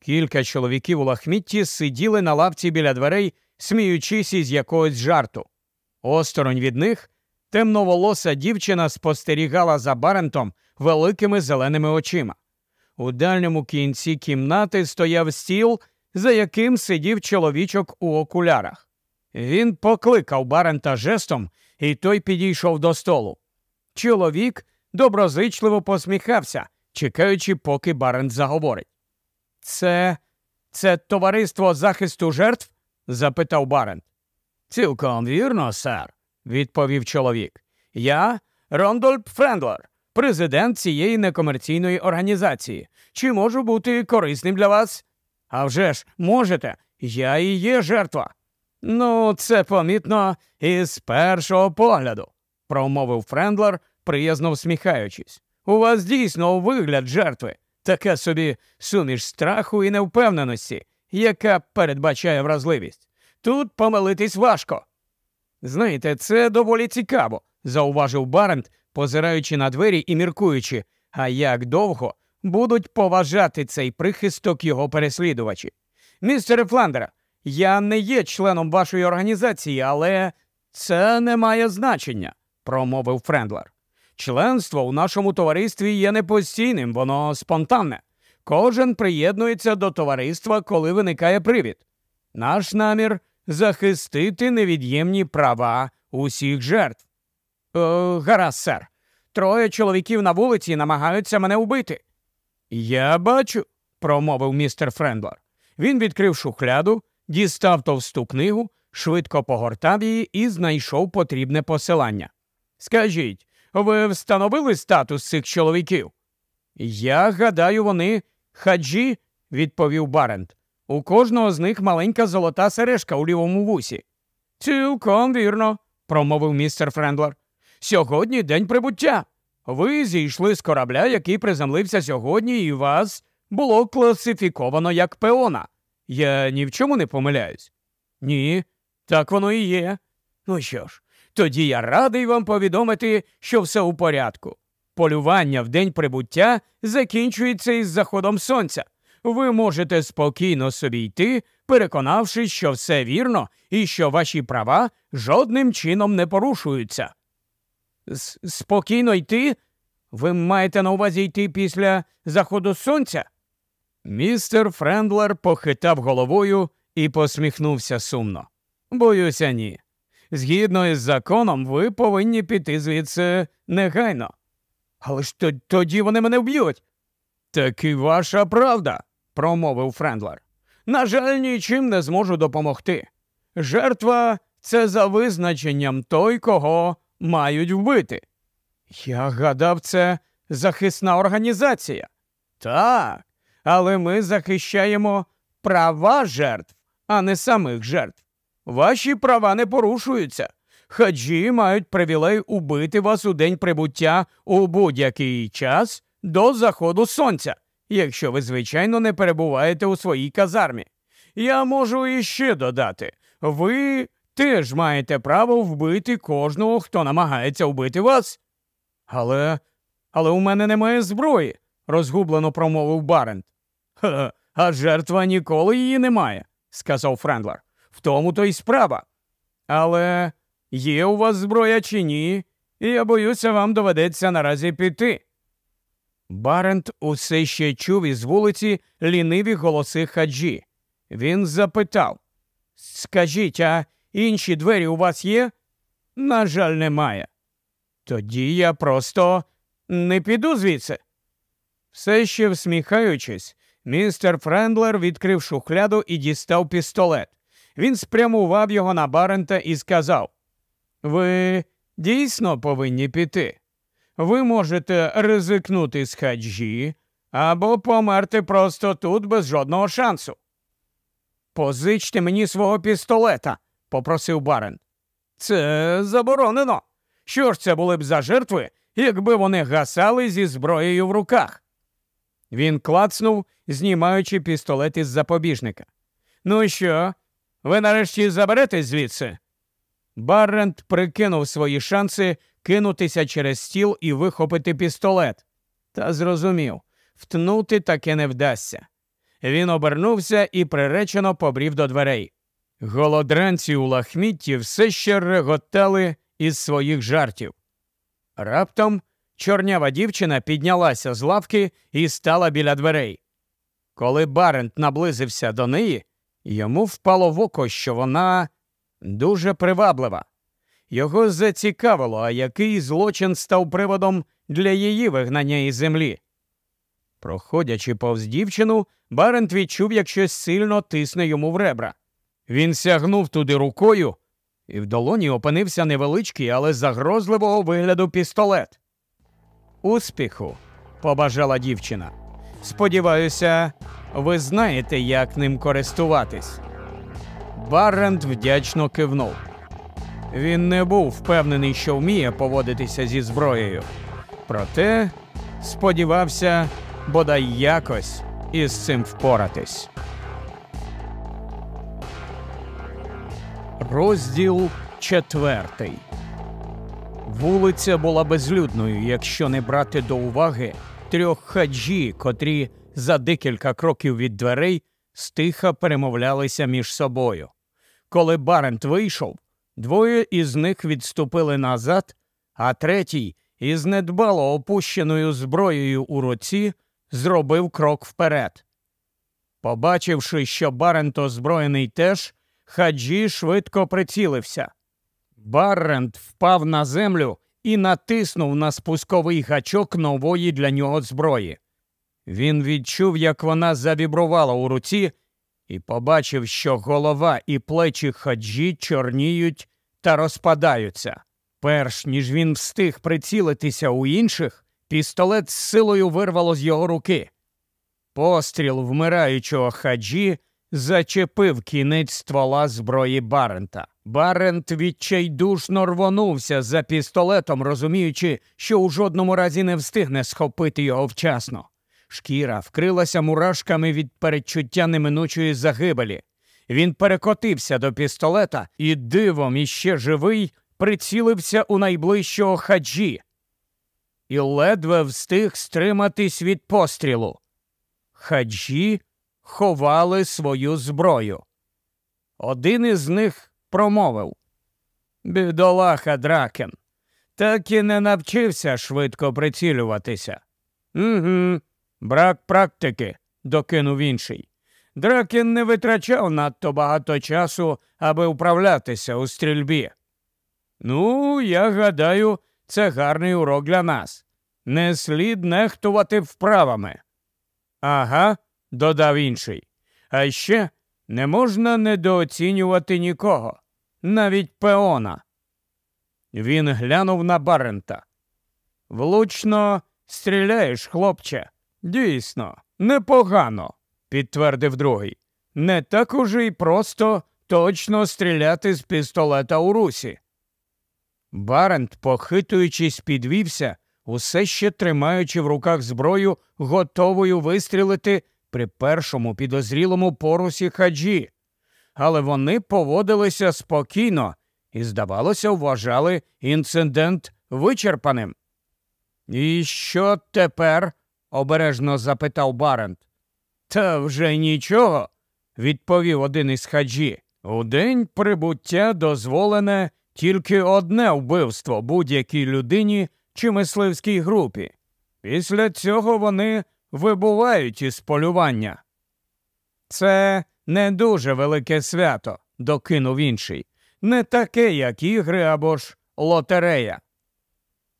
Кілька чоловіків у лахмітті сиділи на лавці біля дверей, сміючись із якогось жарту. Осторонь від них темноволоса дівчина спостерігала за Барентом великими зеленими очима. У дальньому кінці кімнати стояв стіл, за яким сидів чоловічок у окулярах. Він покликав Барента жестом, і той підійшов до столу. Чоловік доброзичливо посміхався, чекаючи, поки Барент заговорить. Це це товариство захисту жертв? запитав Барент. Цілком вірно, сер, відповів чоловік. Я Рондольф Френдлер, президент цієї некомерційної організації. Чи можу бути корисним для вас? «А вже ж, можете, я і є жертва. Ну, це помітно із першого погляду, промовив Френдлер, приязно всміхаючись. У вас дійсно вигляд жертви, таке собі суміш страху і невпевненості, яка передбачає вразливість. Тут помилитись важко. Знаєте, це доволі цікаво, зауважив Барент, позираючи на двері і міркуючи, а як довго будуть поважати цей прихисток його переслідувачі. Містере Френдлере, я не є членом вашої організації, але це не має значення, промовив Френдлер. Членство у нашому товаристві є непостійним, воно спонтанне. Кожен приєднується до товариства, коли виникає привід. Наш намір захистити невід'ємні права усіх жертв. Е, гаразд, сер. Троє чоловіків на вулиці намагаються мене вбити. Я бачу, промовив містер Френдлер. Він відкрив шухляду, дістав товсту книгу, швидко погортав її і знайшов потрібне посилання. Скажіть, ви встановили статус цих чоловіків? Я гадаю, вони хаджі, відповів Барент. У кожного з них маленька золота сережка у лівому вусі. Цілком вірно, промовив містер Френдлер. Сьогодні день прибуття. Ви зійшли з корабля, який приземлився сьогодні, і вас було класифіковано як пеона. Я ні в чому не помиляюсь. Ні, так воно і є. Ну що ж, тоді я радий вам повідомити, що все у порядку. Полювання в день прибуття закінчується із заходом сонця. Ви можете спокійно собі йти, переконавшись, що все вірно і що ваші права жодним чином не порушуються. Спокійно йти? Ви маєте на увазі йти після заходу сонця? Містер Френдлер похитав головою і посміхнувся сумно. Боюся, ні. Згідно із законом, ви повинні піти звідси негайно. Але ж тоді вони мене вб'ють. Таки ваша правда, промовив Френдлер. На жаль, нічим не зможу допомогти. Жертва це за визначенням той, кого мають вбити. Я гадав, це захисна організація. Так, але ми захищаємо права жертв, а не самих жертв. Ваші права не порушуються. Хаджі мають привілей убити вас у день прибуття у будь-який час до заходу сонця, якщо ви, звичайно, не перебуваєте у своїй казармі. Я можу іще додати ви теж маєте право вбити кожного, хто намагається вбити вас. Але але у мене немає зброї, розгублено промовив Барент. Ха, а в жертви ніколи її немає, сказав Френдлер. В тому то й справа. Але є у вас зброя чи ні, я боюся, вам доведеться наразі піти. Барент усе ще чув із вулиці ліниві голоси хаджі. Він запитав Скажіть, а інші двері у вас є? На жаль, немає. Тоді я просто не піду звідси. Все ще всміхаючись, містер Френдлер відкрив шухляду і дістав пістолет. Він спрямував його на Барента і сказав: Ви дійсно повинні піти. Ви можете ризикнути з хаджі або померти просто тут без жодного шансу. Позичте мені свого пістолета, попросив барен. Це заборонено. Що ж це були б за жертви, якби вони гасали зі зброєю в руках? Він клацнув, знімаючи пістолет із запобіжника. Ну що, ви нарешті заберетесь звідси? Баррент прикинув свої шанси кинутися через стіл і вихопити пістолет. Та зрозумів, втнути таки не вдасться. Він обернувся і приречено побрів до дверей. Голодранці у лахмітті все ще реготали із своїх жартів. Раптом чорнява дівчина піднялася з лавки і стала біля дверей. Коли Барент наблизився до неї, йому впало в око, що вона дуже приваблива. Його зацікавило, а який злочин став приводом для її вигнання із землі. Проходячи повз дівчину, Барент відчув, як щось сильно тисне йому в ребра. Він сягнув туди рукою, і в долоні опинився невеличкий, але загрозливого вигляду пістолет. Успіху, побажала дівчина. Сподіваюся, ви знаєте, як ним користуватись. Барент вдячно кивнув. Він не був впевнений, що вміє поводитися зі зброєю, проте сподівався бодай якось із цим впоратись. Розділ четвертий. Вулиця була безлюдною, якщо не брати до уваги трьох хаджі, котрі за декілька кроків від дверей стиха перемовлялися між собою. Коли Барент вийшов, двоє із них відступили назад, а третій, із недбало опущеною зброєю у руці, зробив крок вперед. Побачивши, що Барент озброєний теж, хаджі швидко прицілився. Баррент впав на землю і натиснув на спусковий гачок нової для нього зброї. Він відчув, як вона завібрувала у руці, і побачив, що голова і плечі хаджі чорніють та розпадаються. Перш ніж він встиг прицілитися у інших, пістолет з силою вирвало з його руки. Постріл вмираючого хаджі зачепив кінець ствола зброї Барента. Барент відчайдушно рвонувся за пістолетом, розуміючи, що у жодному разі не встигне схопити його вчасно. Шкіра вкрилася мурашками від передчуття неминучої загибелі. Він перекотився до пістолета і, дивом іще живий, прицілився у найближчого хаджі і ледве встиг стриматись від пострілу. Хаджі ховали свою зброю. Один із них промовив Бідолаха Дракен, так і не навчився швидко прицілюватися. Угу, брак практики, докинув інший. Дракен не витрачав надто багато часу, аби управлятися у стрільбі. Ну, я гадаю, це гарний урок для нас. Не слід нехтувати вправами. Ага, додав інший. А ще не можна недооцінювати нікого, навіть пеона. Він глянув на Барента. Влучно стріляєш, хлопче. Дійсно, непогано, підтвердив другий. Не так уже й просто точно стріляти з пістолета у русі. Барент, похитуючись, підвівся, усе ще тримаючи в руках зброю, готовою вистрілити при першому підозрілому порусі хаджі. Але вони поводилися спокійно і, здавалося, вважали інцидент вичерпаним. І що тепер? Обережно запитав Барент. Та вже нічого, відповів один із хаджі. У день прибуття дозволене тільки одне вбивство будь-якій людині чи мисливській групі. Після цього вони вибувають із полювання. Це не дуже велике свято, докинув інший, не таке, як ігри або ж лотерея.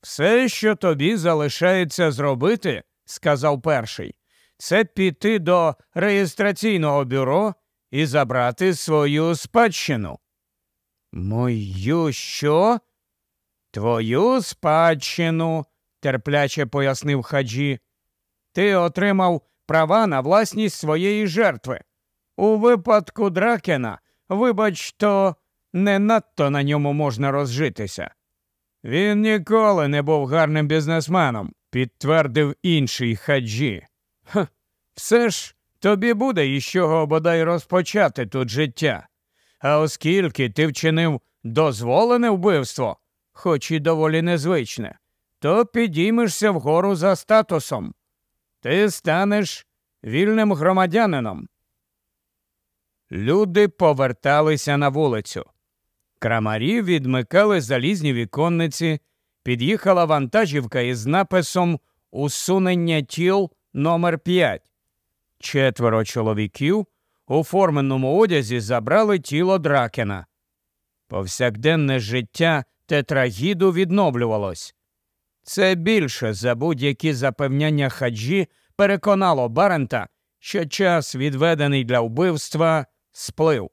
Все, що тобі залишається зробити, сказав перший, це піти до реєстраційного бюро і забрати свою спадщину. Мою що? Твою спадщину, терпляче пояснив хаджі. Ти отримав права на власність своєї жертви. У випадку Дракена, вибач, то не надто на ньому можна розжитися. Він ніколи не був гарним бізнесменом, підтвердив інший хаджі. Ха, все ж тобі буде із чого бодай розпочати тут життя. А оскільки ти вчинив дозволене вбивство, хоч і доволі незвичне, то підіймешся вгору за статусом. Ти станеш вільним громадянином. Люди поверталися на вулицю. Крамарі відмикали залізні віконниці, під'їхала вантажівка із написом Усунення тіл номер 5 Четверо чоловіків у форменному одязі забрали тіло дракена. Повсякденне життя тетрагіду відновлювалось. Це більше за будь-які запевняння хаджі переконало Барента, що час, відведений для вбивства, сплив.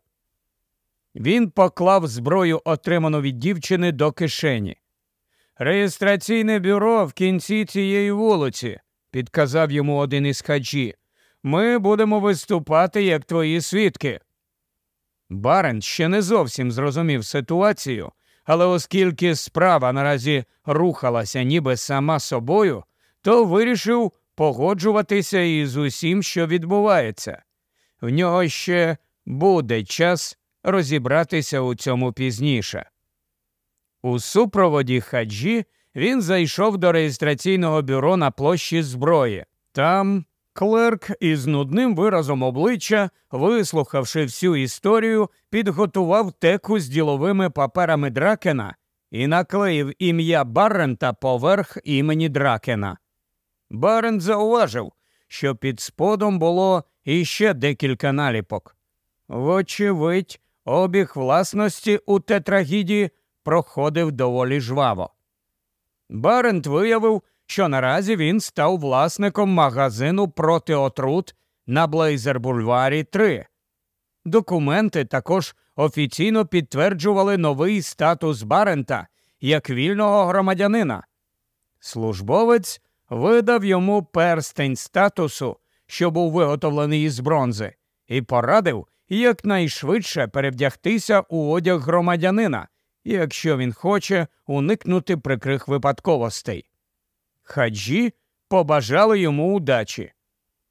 Він поклав зброю, отриману від дівчини, до кишені. Реєстраційне бюро в кінці цієї вулиці, підказав йому один із хаджі. Ми будемо виступати як твої свідки. Барен ще не зовсім зрозумів ситуацію, але оскільки справа наразі рухалася ніби сама собою, то вирішив погоджуватися із усім, що відбувається. В нього ще буде час розібратися у цьому пізніше. У супроводі хаджі він зайшов до реєстраційного бюро на площі зброї. Там клерк із нудним виразом обличчя, вислухавши всю історію, підготував теку з діловими паперами Дракена і наклеїв ім'я Баррента поверх імені Дракена. Барент зауважив, що під сподом було іще декілька наліпок. Вочевидь, обіг власності у тетрагіді проходив доволі жваво. Барент виявив, що наразі він став власником магазину проти отрут на Блейзер Бульварі 3. Документи також офіційно підтверджували новий статус Барента як вільного громадянина. Службовець видав йому перстень статусу, що був виготовлений із бронзи, і порадив якнайшвидше перевдягтися у одяг громадянина, якщо він хоче уникнути прикрих випадковостей. Хаджі побажали йому удачі.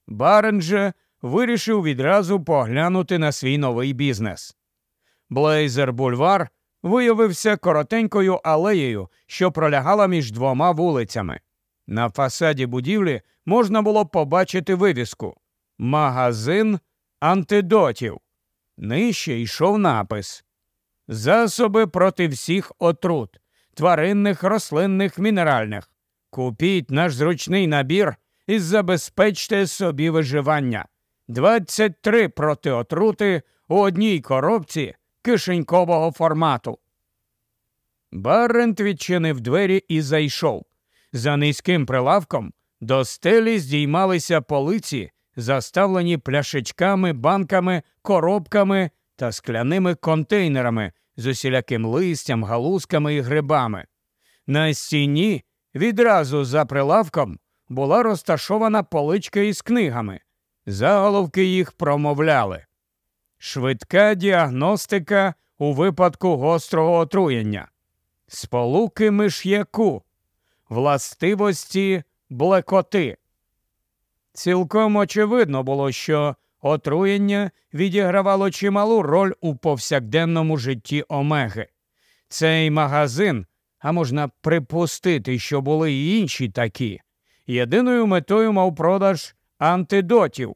Барен же вирішив відразу поглянути на свій новий бізнес. Блейзер Бульвар виявився коротенькою алеєю, що пролягала між двома вулицями. На фасаді будівлі можна було побачити вивіску Магазин антидотів. Нижче йшов напис Засоби проти всіх отрут, тваринних, рослинних, мінеральних. Купіть наш зручний набір і забезпечте собі виживання. 23 проти отрути у одній коробці кишенькового формату. Баррент відчинив двері і зайшов. За низьким прилавком до стелі здіймалися полиці, заставлені пляшечками, банками, коробками та скляними контейнерами з усіляким листям, галузками і грибами. На стіні відразу за прилавком була розташована поличка із книгами. Заголовки їх промовляли. Швидка діагностика у випадку гострого отруєння, сполуки миш'яку, властивості блекоти. Цілком очевидно було, що отруєння відігравало чималу роль у повсякденному житті Омеги. Цей магазин, а можна припустити, що були й інші такі, єдиною метою мав продаж антидотів.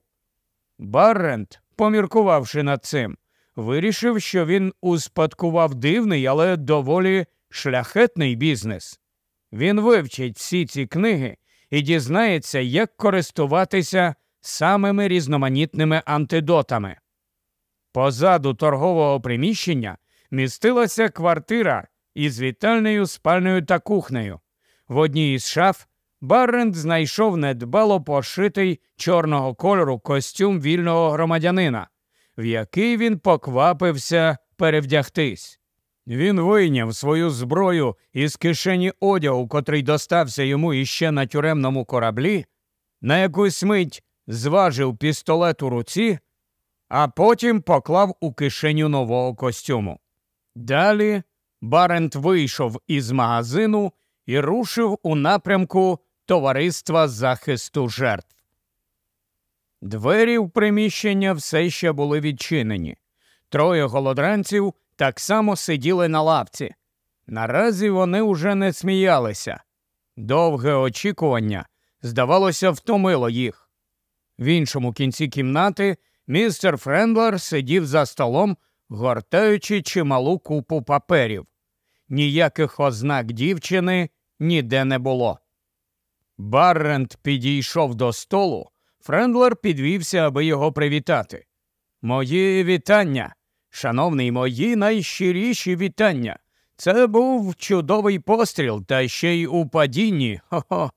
Баррент, поміркувавши над цим, вирішив, що він успадкував дивний, але доволі шляхетний бізнес. Він вивчить всі ці книги і дізнається, як користуватися самими різноманітними антидотами. Позаду торгового приміщення містилася квартира із вітальною спальнею та кухнею. В одній із шаф Баррент знайшов недбало пошитий чорного кольору костюм вільного громадянина, в який він поквапився перевдягтись. Він вийняв свою зброю із кишені одягу, котрий достався йому іще на тюремному кораблі, на якусь мить зважив пістолет у руці, а потім поклав у кишеню нового костюму. Далі Барент вийшов із магазину і рушив у напрямку Товариства захисту жертв. Двері в приміщення все ще були відчинені. Троє голодранців так само сиділи на лавці. Наразі вони уже не сміялися. Довге очікування, здавалося, втомило їх. В іншому кінці кімнати містер Френдлер сидів за столом, гортаючи чималу купу паперів. Ніяких ознак дівчини ніде не було. Баррент підійшов до столу. Френдлер підвівся, аби його привітати. Мої вітання, шановний, мої найщиріші вітання. Це був чудовий постріл, та ще й у падінні. Хо-хо.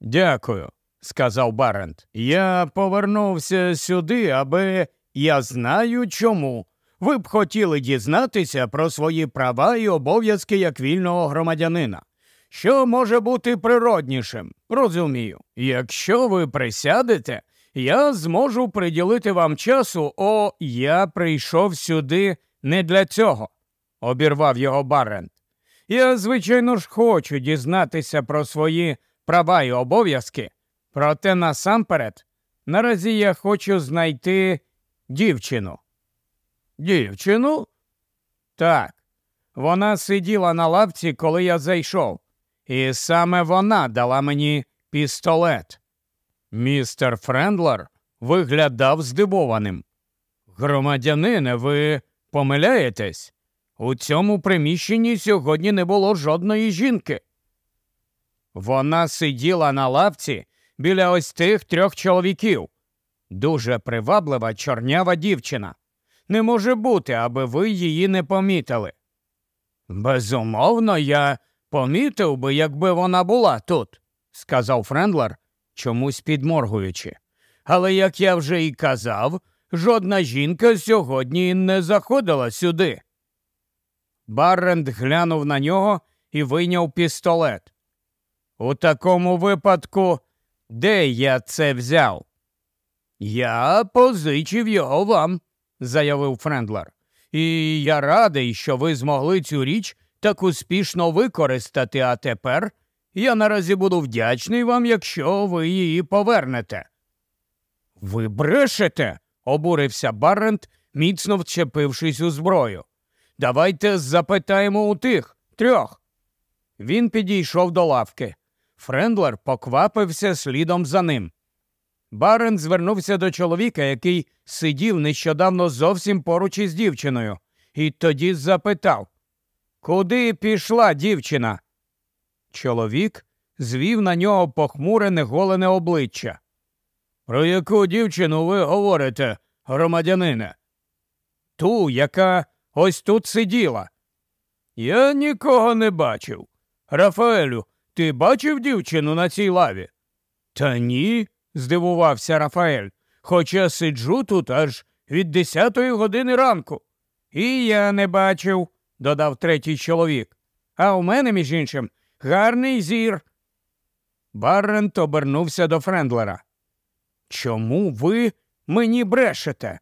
Дякую, сказав Барент. Я повернувся сюди, аби я знаю чому. Ви б хотіли дізнатися про свої права і обов'язки як вільного громадянина. Що може бути природнішим? Розумію. Якщо ви присядете, я зможу приділити вам часу, о, я прийшов сюди не для цього, обірвав його Баррент. Я, звичайно ж, хочу дізнатися про свої права і обов'язки, проте насамперед, наразі я хочу знайти дівчину. Дівчину? Так. Вона сиділа на лавці, коли я зайшов. І саме вона дала мені пістолет. Містер Френдлер виглядав здивованим. Громадянине, ви помиляєтесь? У цьому приміщенні сьогодні не було жодної жінки. Вона сиділа на лавці біля ось тих трьох чоловіків. Дуже приваблива чорнява дівчина. Не може бути, аби ви її не помітили. Безумовно, я Помітив би, якби вона була тут, сказав Френдлер, чомусь підморгуючи. Але, як я вже і казав, жодна жінка сьогодні не заходила сюди. Барренд глянув на нього і вийняв пістолет. У такому випадку, де я це взяв? Я позичив його вам, заявив Френдлер. І я радий, що ви змогли цю річ так успішно використати, а тепер я наразі буду вдячний вам, якщо ви її повернете. Ви брешете, обурився Баррент, міцно вчепившись у зброю. Давайте запитаємо у тих трьох. Він підійшов до лавки. Френдлер поквапився слідом за ним. Барен звернувся до чоловіка, який сидів нещодавно зовсім поруч із дівчиною, і тоді запитав Куди пішла дівчина? Чоловік звів на нього похмуре неголене обличчя. Про яку дівчину ви говорите, громадянине? Ту, яка ось тут сиділа. Я нікого не бачив. Рафаелю, ти бачив дівчину на цій лаві? Та ні, здивувався Рафаель, хоча сиджу тут аж від десятої години ранку. І я не бачив додав третій чоловік. А у мене, між іншим, гарний зір. Баррент обернувся до Френдлера. Чому ви мені брешете?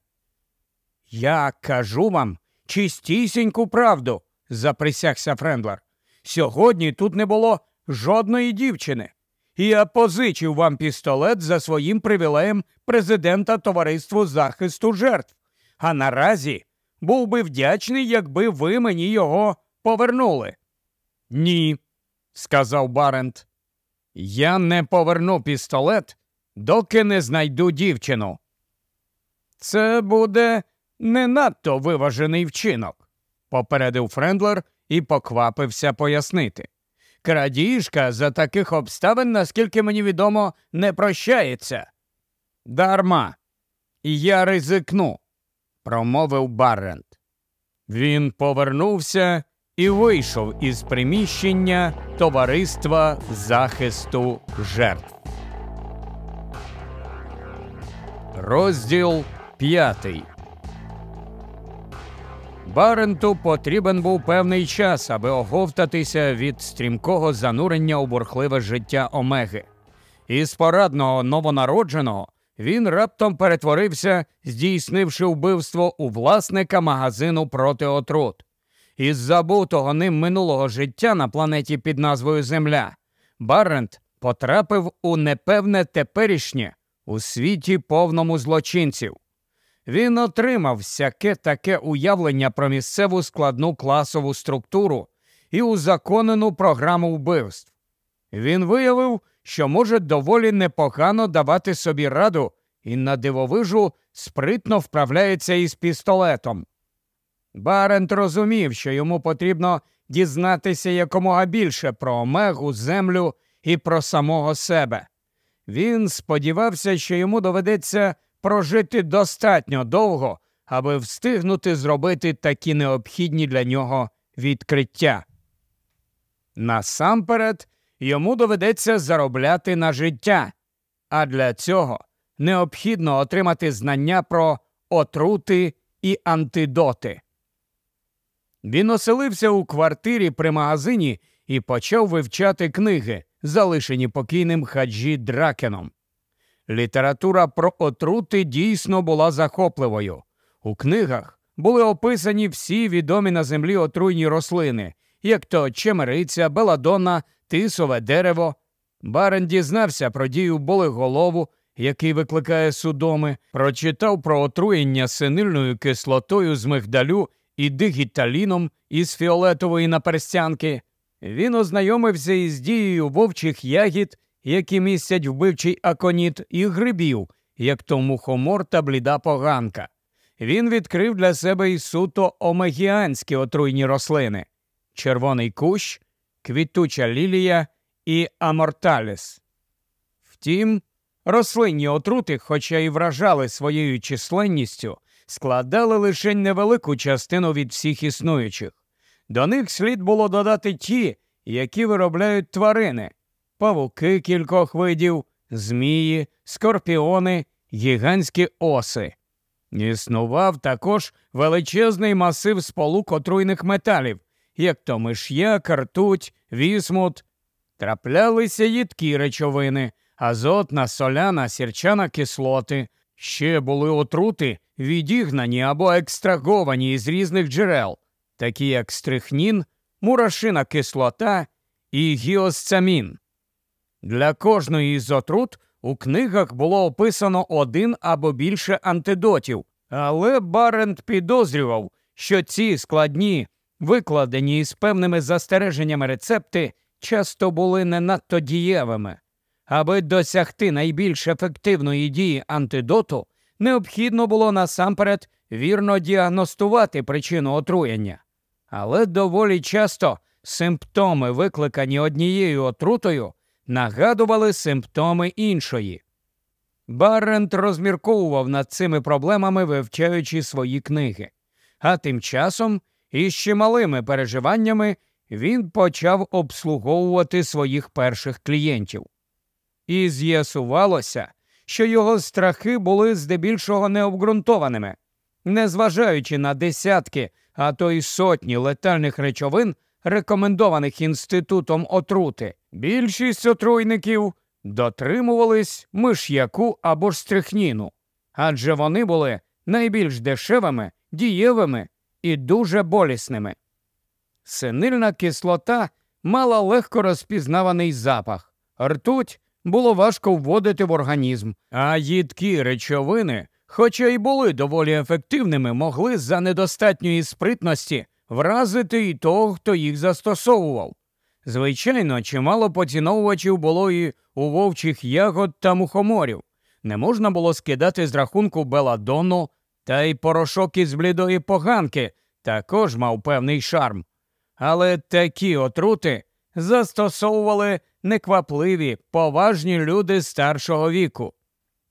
Я кажу вам чистісіньку правду, заприсягся Френдлер. Сьогодні тут не було жодної дівчини. І я позичив вам пістолет за своїм привілеєм президента Товариству захисту жертв. А наразі був би вдячний, якби ви мені його повернули. Ні, сказав Барент. Я не поверну пістолет, доки не знайду дівчину. Це буде не надто виважений вчинок, попередив Френдлер і поквапився пояснити. Крадіжка за таких обставин, наскільки мені відомо, не прощається. Дарма. Я ризикну промовив Баррент. Він повернувся і вийшов із приміщення Товариства захисту жертв. Розділ п'ятий. Баренту потрібен був певний час, аби оговтатися від стрімкого занурення у бурхливе життя Омеги. Із порадного новонародженого він раптом перетворився, здійснивши вбивство у власника магазину проти отрут. Із забутого ним минулого життя на планеті під назвою Земля Барент потрапив у непевне теперішнє у світі повному злочинців. Він отримав всяке таке уявлення про місцеву складну класову структуру і узаконену програму вбивств. Він виявив, що може доволі непогано давати собі раду і на дивовижу спритно вправляється із пістолетом. Барент розумів, що йому потрібно дізнатися якомога більше про омегу, землю і про самого себе. Він сподівався, що йому доведеться прожити достатньо довго, аби встигнути зробити такі необхідні для нього відкриття. Насамперед, йому доведеться заробляти на життя, а для цього необхідно отримати знання про отрути і антидоти. Він оселився у квартирі при магазині і почав вивчати книги, залишені покійним хаджі Дракеном. Література про отрути дійсно була захопливою. У книгах були описані всі відомі на землі отруйні рослини, як то чемериця, беладонна, тисове дерево. Барен дізнався про дію болиголову, який викликає судоми, прочитав про отруєння синильною кислотою з мигдалю і дигіталіном із фіолетової наперстянки. Він ознайомився із дією вовчих ягід, які містять вбивчий аконіт, і грибів, як то мухомор та бліда поганка. Він відкрив для себе і суто омегіанські отруйні рослини червоний кущ, квітуча лілія і аморталіс. Втім, рослинні отрути, хоча й вражали своєю численністю, складали лише невелику частину від всіх існуючих. До них слід було додати ті, які виробляють тварини, павуки кількох видів, змії, скорпіони, гігантські оси. Існував також величезний масив сполук отруйних металів, як то миш'я, картуть, вісмут. Траплялися їдкі речовини, азотна, соляна, сірчана кислоти. Ще були отрути, відігнані або екстраговані із різних джерел, такі як стрихнін, мурашина кислота і гіосцамін. Для кожної із отрут у книгах було описано один або більше антидотів, але Барент підозрював, що ці складні, викладені із певними застереженнями рецепти, часто були не надто дієвими. Аби досягти найбільш ефективної дії антидоту, необхідно було насамперед вірно діагностувати причину отруєння. Але доволі часто симптоми, викликані однією отрутою, нагадували симптоми іншої. Баррент розмірковував над цими проблемами, вивчаючи свої книги, а тим часом, із чималими переживаннями, він почав обслуговувати своїх перших клієнтів. І з'ясувалося, що його страхи були здебільшого необґрунтованими, незважаючи на десятки, а то й сотні летальних речовин, рекомендованих інститутом отрути, більшість отруйників дотримувались миш'яку або ж стрихніну, адже вони були найбільш дешевими, дієвими і дуже болісними. Синильна кислота мала легко розпізнаваний запах, ртуть було важко вводити в організм, а їдкі речовини, хоча й були доволі ефективними, могли за недостатньої спритності вразити і того, хто їх застосовував. Звичайно, чимало поціновувачів було і у вовчих ягод та мухоморів. Не можна було скидати з рахунку беладону, та й порошок із блідої поганки також мав певний шарм. Але такі отрути застосовували неквапливі, поважні люди старшого віку.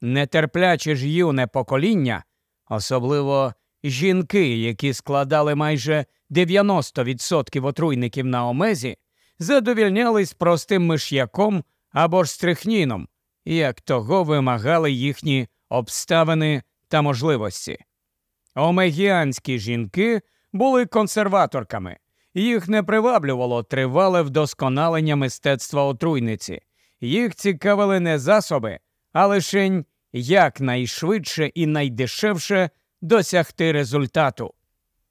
Нетерпляче ж юне покоління, особливо жінки, які складали майже 90% отруйників на омезі, задовільнялись простим миш'яком або ж стрихніном, як того вимагали їхні обставини та можливості. Омегіанські жінки були консерваторками, їх не приваблювало тривале вдосконалення мистецтва отруйниці, їх цікавили не засоби, а лишень якнайшвидше і найдешевше досягти результату.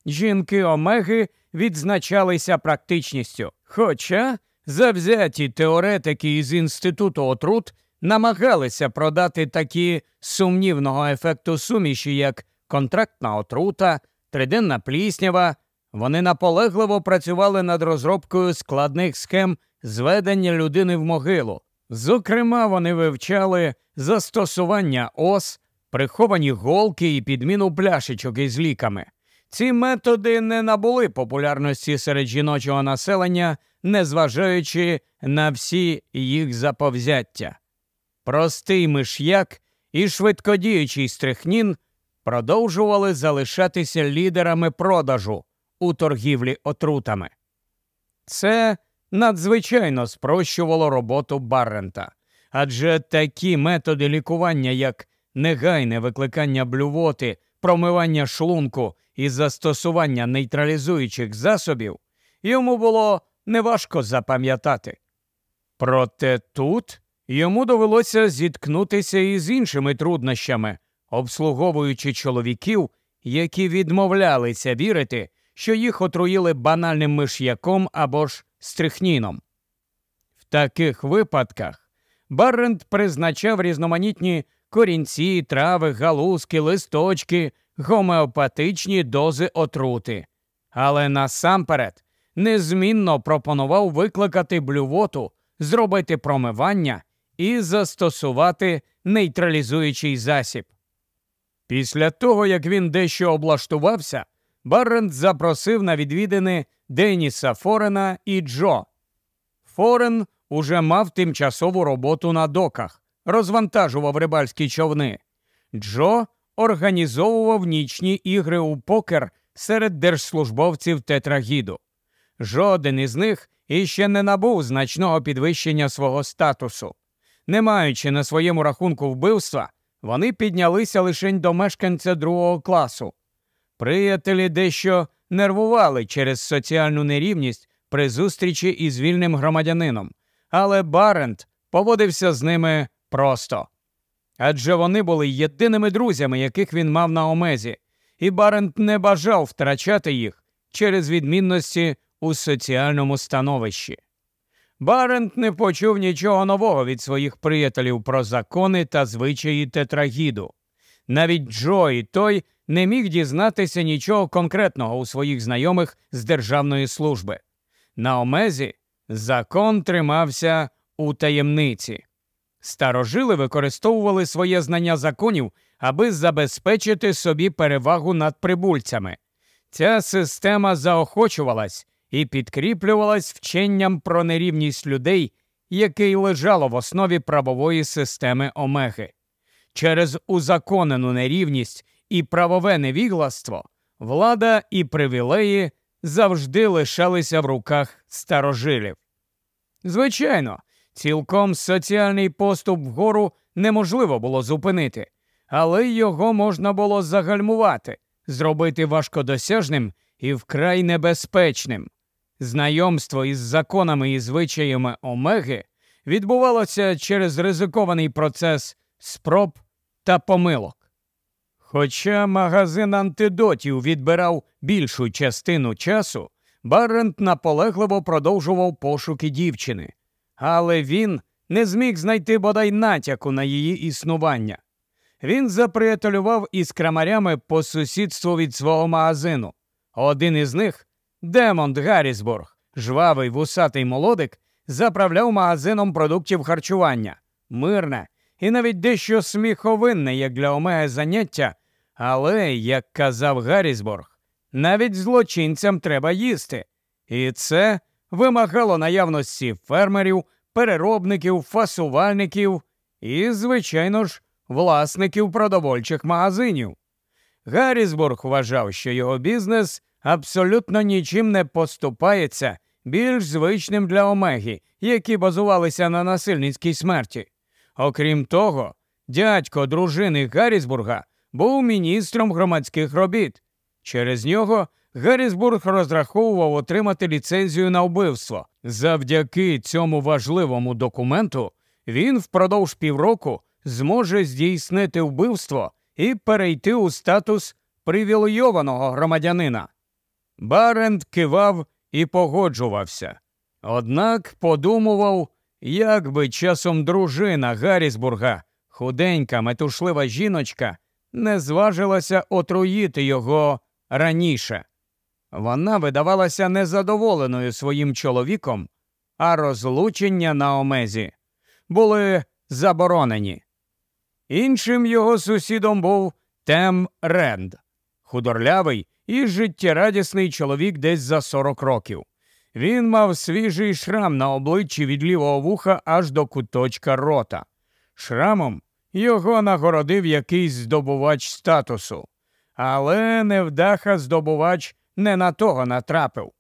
Жінки Омеги відзначалися практичністю, хоча завзяті теоретики із інституту отрут намагалися продати такі сумнівного ефекту суміші, як контрактна отрута, триденна пліснява. Вони наполегливо працювали над розробкою складних схем зведення людини в могилу. Зокрема, вони вивчали застосування ос, приховані голки і підміну пляшечок із ліками. Ці методи не набули популярності серед жіночого населення, незважаючи на всі їх заповзяття. Простий миш'як і швидкодіючий стрихнін продовжували залишатися лідерами продажу у торгівлі отрутами. Це надзвичайно спрощувало роботу Баррента, адже такі методи лікування, як негайне викликання блювоти, промивання шлунку і застосування нейтралізуючих засобів, йому було неважко запам'ятати. Проте тут йому довелося зіткнутися із іншими труднощами, обслуговуючи чоловіків, які відмовлялися вірити, що їх отруїли банальним миш'яком або ж стрихніном. В таких випадках Баррент призначав різноманітні корінці, трави, галузки, листочки, гомеопатичні дози отрути, але насамперед незмінно пропонував викликати блювоту, зробити промивання і застосувати нейтралізуючий засіб. Після того, як він дещо облаштувався, Баррент запросив на відвідини Деніса Форена і Джо. Форен уже мав тимчасову роботу на доках, розвантажував рибальські човни. Джо організовував нічні ігри у покер серед держслужбовців тетрагіду. Жоден із них іще не набув значного підвищення свого статусу. Не маючи на своєму рахунку вбивства, вони піднялися лише до мешканця другого класу. Приятелі дещо нервували через соціальну нерівність при зустрічі із вільним громадянином, але Барент поводився з ними просто. Адже вони були єдиними друзями, яких він мав на омезі, і Барент не бажав втрачати їх через відмінності у соціальному становищі. Барент не почув нічого нового від своїх приятелів про закони та звичаї тетрагіду. Навіть Джо і той не міг дізнатися нічого конкретного у своїх знайомих з державної служби. На омезі закон тримався у таємниці. Старожили використовували своє знання законів, аби забезпечити собі перевагу над прибульцями. Ця система заохочувалась і підкріплювалась вченням про нерівність людей, який лежало в основі правової системи Омеги. Через узаконену нерівність і правове невігластво влада і привілеї завжди лишалися в руках старожилів. Звичайно, цілком соціальний поступ вгору неможливо було зупинити, але його можна було загальмувати, зробити важкодосяжним і вкрай небезпечним. Знайомство із законами і звичаями Омеги відбувалося через ризикований процес спроб та помилок. Хоча магазин антидотів відбирав більшу частину часу, Баррент наполегливо продовжував пошуки дівчини, але він не зміг знайти бодай натяку на її існування. Він заприятелював із крамарями по сусідству від свого магазину. Один із них, Демонт Гаррісбург, жвавий вусатий молодик, заправляв магазином продуктів харчування, мирне і навіть дещо сміховинне, як для Омеги заняття, але, як казав Гаррісбург, навіть злочинцям треба їсти. І це вимагало наявності фермерів, переробників, фасувальників і, звичайно ж, власників продовольчих магазинів. Гаррісбург вважав, що його бізнес абсолютно нічим не поступається більш звичним для Омеги, які базувалися на насильницькій смерті. Окрім того, дядько дружини Гаррісбурга був міністром громадських робіт. Через нього Гаррісбург розраховував отримати ліцензію на вбивство. Завдяки цьому важливому документу він впродовж півроку зможе здійснити вбивство і перейти у статус привілейованого громадянина. Барент кивав і погоджувався. Однак подумував, як би часом дружина Гаррісбурга, худенька, метушлива жіночка, не зважилася отруїти його раніше. Вона видавалася незадоволеною своїм чоловіком, а розлучення на омезі були заборонені. Іншим його сусідом був Тем Ренд, худорлявий і життєрадісний чоловік десь за 40 років. Він мав свіжий шрам на обличчі від лівого вуха аж до куточка рота. Шрамом його нагородив якийсь здобувач статусу, але невдаха здобувач не на того натрапив.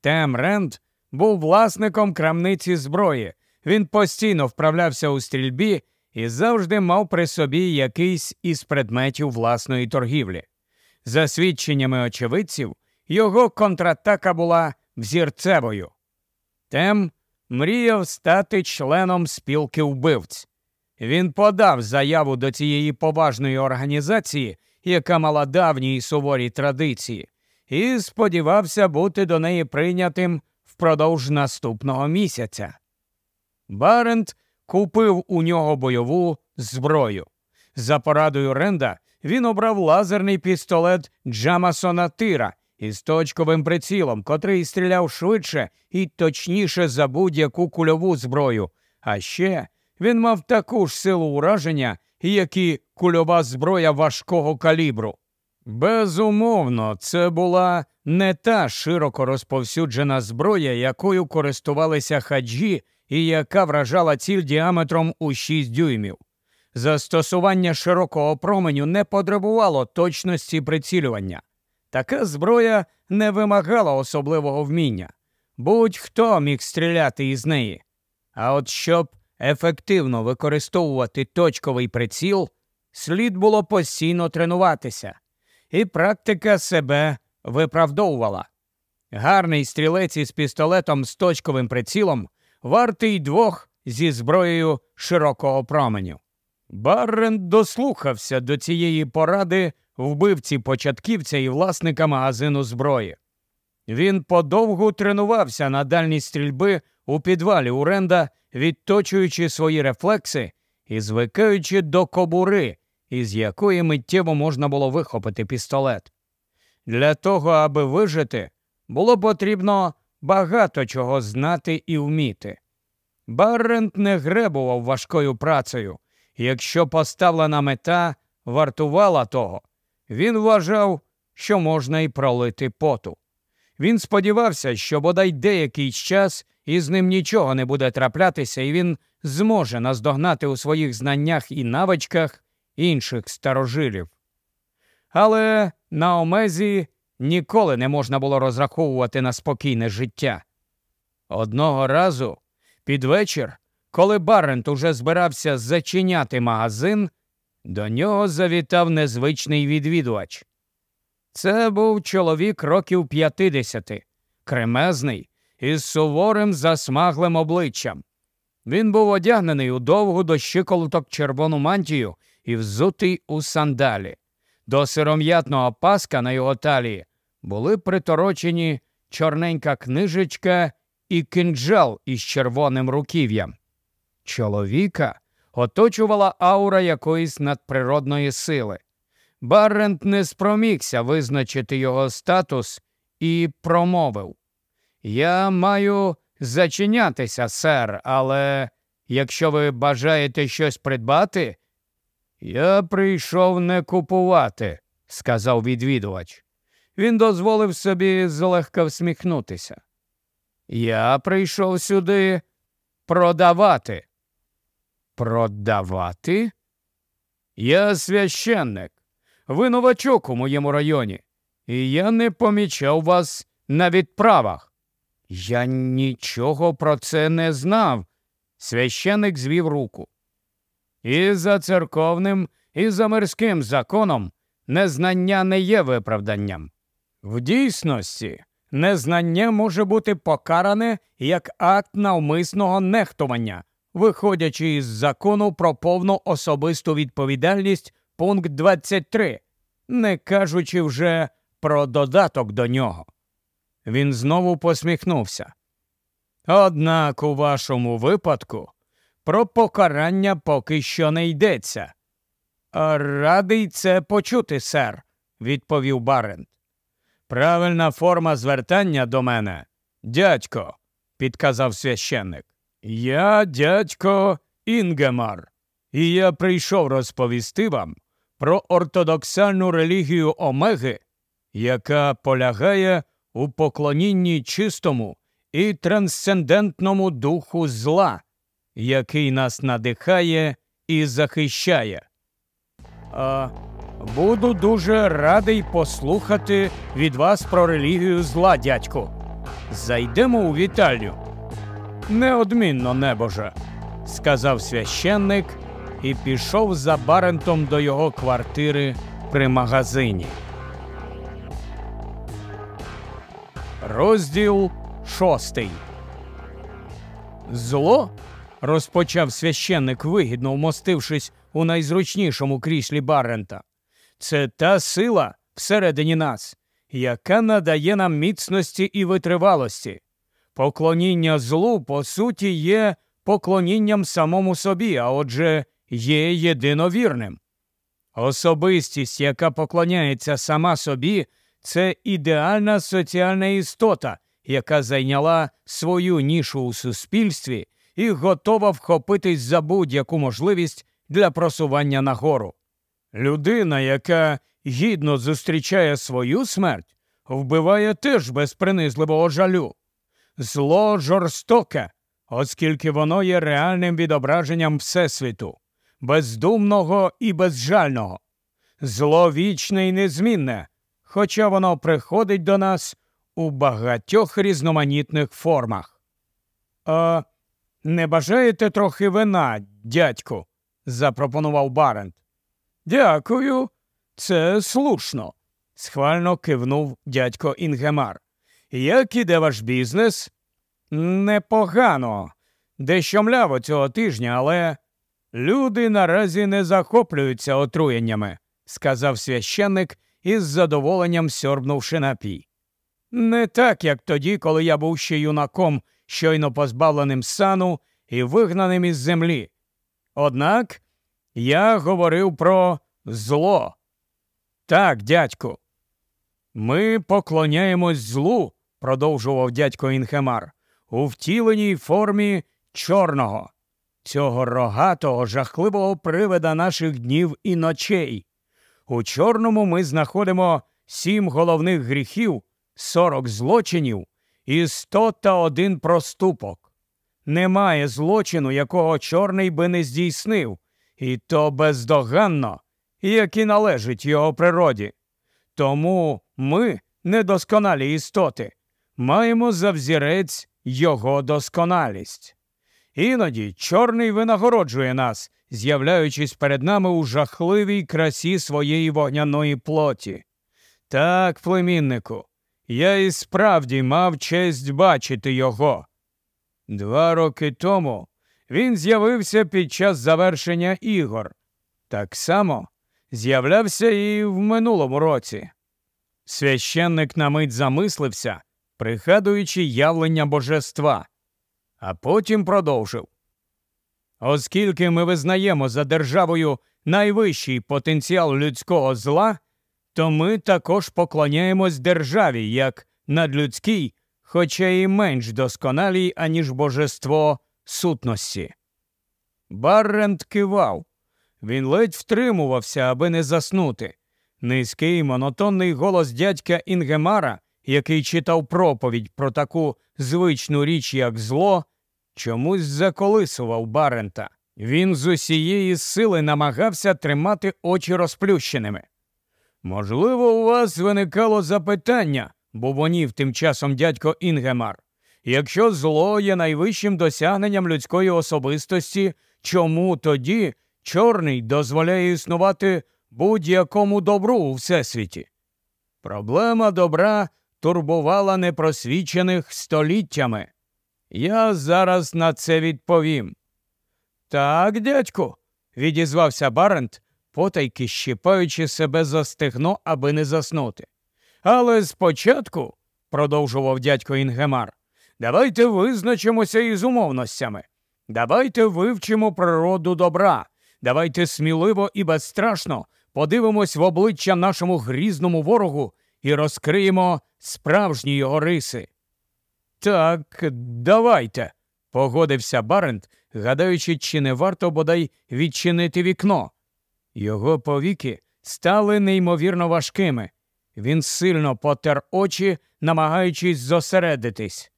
Тем Ренд був власником крамниці зброї. Він постійно вправлявся у стрільбі і завжди мав при собі якийсь із предметів власної торгівлі. За свідченнями очевидців, його контратака була взірцевою. Тем мріяв стати членом спілки вбивць. Він подав заяву до цієї поважної організації, яка мала давні і суворі традиції, і сподівався бути до неї прийнятим впродовж наступного місяця. Барент купив у нього бойову зброю. За порадою Ренда він обрав лазерний пістолет Джамасона Тира із точковим прицілом, котрий стріляв швидше і точніше за будь-яку кульову зброю. А ще він мав таку ж силу ураження, як і кульова зброя важкого калібру. Безумовно, це була не та широко розповсюджена зброя, якою користувалися хаджі і яка вражала ціль діаметром у 6 дюймів. Застосування широкого променю не потребувало точності прицілювання. Така зброя не вимагала особливого вміння. Будь-хто міг стріляти із неї. А от щоб ефективно використовувати точковий приціл, слід було постійно тренуватися, і практика себе виправдовувала. Гарний стрілець із пістолетом з точковим прицілом вартий двох зі зброєю широкого променю. Баррен дослухався до цієї поради вбивці початківця і власника магазину зброї. Він подовгу тренувався на дальній стрільби у підвалі Уренда, відточуючи свої рефлекси і звикаючи до кобури, із якої миттєво можна було вихопити пістолет. Для того, аби вижити, було потрібно багато чого знати і вміти. Баррент не гребував важкою працею. Якщо поставлена мета вартувала того, він вважав, що можна й пролити поту. Він сподівався, що бодай деякий час із ним нічого не буде траплятися, і він зможе наздогнати у своїх знаннях і навичках інших старожилів. Але на Омезі ніколи не можна було розраховувати на спокійне життя. Одного разу під вечір, коли Барент уже збирався зачиняти магазин, до нього завітав незвичний відвідувач. Це був чоловік років п'ятидесяти, кремезний, із суворим засмаглим обличчям. Він був одягнений у довгу до щиколоток червону мантію і взутий у сандалі. До сиром'ятного паска на його талії були приторочені чорненька книжечка і кинджал із червоним руків'ям. Чоловіка оточувала аура якоїсь надприродної сили. Баррент не спромігся визначити його статус і промовив Я маю зачинятися, сер, але якщо ви бажаєте щось придбати, я прийшов не купувати, сказав відвідувач. Він дозволив собі злегка всміхнутися. Я прийшов сюди продавати. Продавати? Я священник. ви новачок у моєму районі, і я не помічав вас на відправах. Я нічого про це не знав. Священик звів руку. І за церковним, і за мирським законом незнання не є виправданням. В дійсності, незнання може бути покаране як акт навмисного нехтування, виходячи із закону про повну особисту відповідальність пункт 23, не кажучи вже про додаток до нього. Він знову посміхнувся. Однак у вашому випадку про покарання поки що не йдеться. Радий це почути, сер, відповів Барент. Правильна форма звертання до мене дядько, підказав священник. Я дядько Інгемар, і я прийшов розповісти вам про ортодоксальну релігію Омеги, яка полягає у поклонінні чистому і трансцендентному духу зла, який нас надихає і захищає. А, Буду дуже радий послухати від вас про релігію зла, дядьку. Зайдемо у вітальню. Неодмінно, небоже, сказав священник і пішов за Барентом до його квартири при магазині. Розділ шостий. Зло. Розпочав священник, вигідно вмостившись у найзручнішому кріслі Баррента. Це та сила всередині нас, яка надає нам міцності і витривалості. Поклоніння злу, по суті, є поклонінням самому собі, а отже, є єдиновірним. Особистість, яка поклоняється сама собі, це ідеальна соціальна істота, яка зайняла свою нішу у суспільстві і готова вхопитись за будь-яку можливість для просування нагору. Людина, яка гідно зустрічає свою смерть, вбиває теж без принизливого жалю. Зло жорстоке, оскільки воно є реальним відображенням Всесвіту, бездумного і безжального. Зло вічне і незмінне, хоча воно приходить до нас у багатьох різноманітних формах. А не бажаєте трохи вина, дядьку? запропонував Барент. Дякую, це слушно, схвально кивнув дядько Інгемар. Як іде ваш бізнес? Непогано. Дещо мляво цього тижня, але люди наразі не захоплюються отруєннями, сказав священник із задоволенням сьорбнувши напій. Не так, як тоді, коли я був ще юнаком, щойно позбавленим сану і вигнаним із землі. Однак я говорив про зло. Так, дядьку. Ми поклоняємось злу, продовжував дядько Інхемар, у втіленій формі чорного, цього рогатого, жахливого привида наших днів і ночей. У чорному ми знаходимо сім головних гріхів, сорок злочинів і сто та один проступок. Немає злочину, якого чорний би не здійснив, і то бездоганно, як і належить його природі. Тому ми, недосконалі істоти, маємо за взірець його досконалість. Іноді чорний винагороджує нас, з'являючись перед нами у жахливій красі своєї вогняної плоті. Так, племіннику, я і справді мав честь бачити його. Два роки тому він з'явився під час завершення ігор. Так само з'являвся і в минулому році. Священник на мить замислився, пригадуючи явлення божества, а потім продовжив. Оскільки ми визнаємо за державою найвищий потенціал людського зла, то ми також поклоняємось державі як надлюдській, хоча й менш досконалій, аніж божество сутності. Баррент кивав. Він ледь втримувався, аби не заснути. Низький монотонний голос дядька Інгемара, який читав проповідь про таку звичну річ, як зло, чомусь заколисував Барента. Він з усієї сили намагався тримати очі розплющеними. Можливо, у вас виникало запитання, бубонів тим часом дядько Інгемар. Якщо зло є найвищим досягненням людської особистості, чому тоді чорний дозволяє існувати будь-якому добру у всесвіті? Проблема добра турбувала непросвічених століттями. Я зараз на це відповім. Так, дядьку, відізвався Барент, потайки щипаючи себе за стегно, аби не заснути. Але спочатку, продовжував дядько Інгемар, давайте визначимося із умовностями. Давайте вивчимо природу добра. Давайте сміливо і безстрашно подивимось в обличчя нашому грізному ворогу і розкриємо справжні його риси. Так, давайте, погодився Барент, гадаючи, чи не варто бодай відчинити вікно. Його повіки стали неймовірно важкими. Він сильно потер очі, намагаючись зосередитись.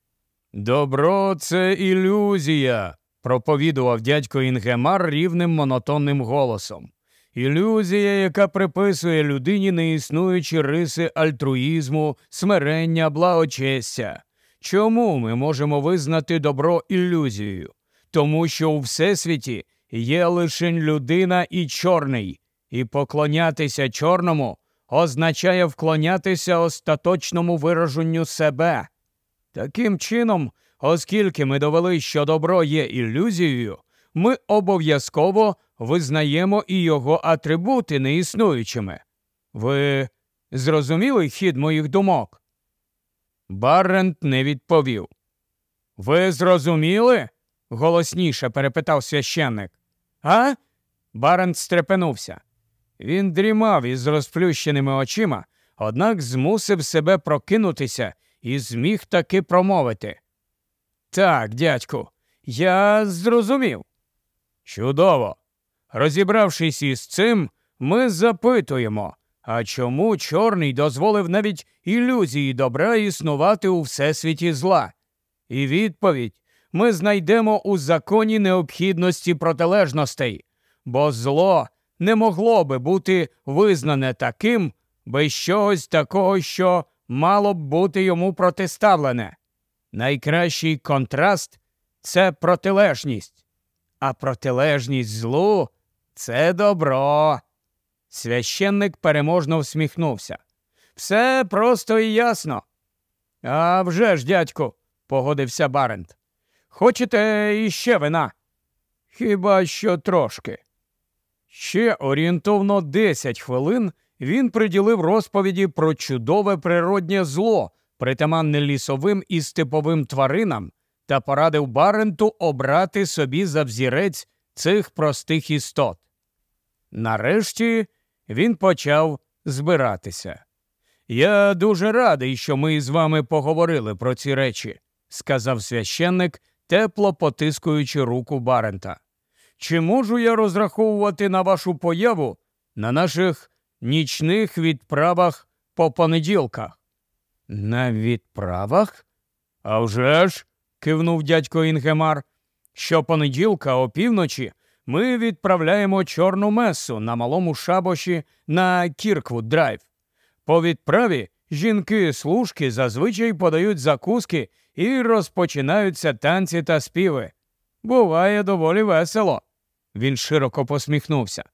Добро, це ілюзія, проповідував дядько Інгемар рівним монотонним голосом. Ілюзія, яка приписує людині неіснуючі риси альтруїзму, смирення, благочестя. Чому ми можемо визнати добро ілюзією? Тому що у всесвіті є лише людина і чорний, і поклонятися чорному означає вклонятися остаточному вираженню себе. Таким чином, оскільки ми довели, що добро є ілюзією, ми обов'язково визнаємо і його атрибути неіснуючими. Ви зрозуміли хід моїх думок? Баррент не відповів. Ви зрозуміли? голосніше перепитав священник. А? Барент стрепенувся. Він дрімав із розплющеними очима, однак змусив себе прокинутися і зміг таки промовити. Так, дядьку, я зрозумів. Чудово. Розібравшись із цим, ми запитуємо, а чому чорний дозволив навіть ілюзії добра існувати у всесвіті зла? І відповідь ми знайдемо у законі необхідності протилежностей, бо зло не могло би бути визнане таким без чогось такого, що мало б бути йому протиставлене. Найкращий контраст це протилежність, а протилежність злу це добро. Священник переможно всміхнувся. Все просто і ясно. «А вже ж, дядьку, погодився Барент. Хочете іще вина? Хіба що трошки. Ще орієнтовно 10 хвилин він приділив розповіді про чудове природнє зло, притаманне лісовим і степовим тваринам, та порадив Баренту обрати собі за взірець цих простих істот. Нарешті він почав збиратися. Я дуже радий, що ми з вами поговорили про ці речі, сказав священник, тепло потискуючи руку Барента. Чи можу я розраховувати на вашу появу на наших нічних відправах по понеділках? На відправах? «А вже ж!» – кивнув дядько Інгемар. Щопонеділка опівночі ми відправляємо чорну месу на малому шабаші на Кірквуд Драйв. По відправі жінки служки зазвичай подають закуски і розпочинаються танці та співи. Буває доволі весело. Він широко посміхнувся.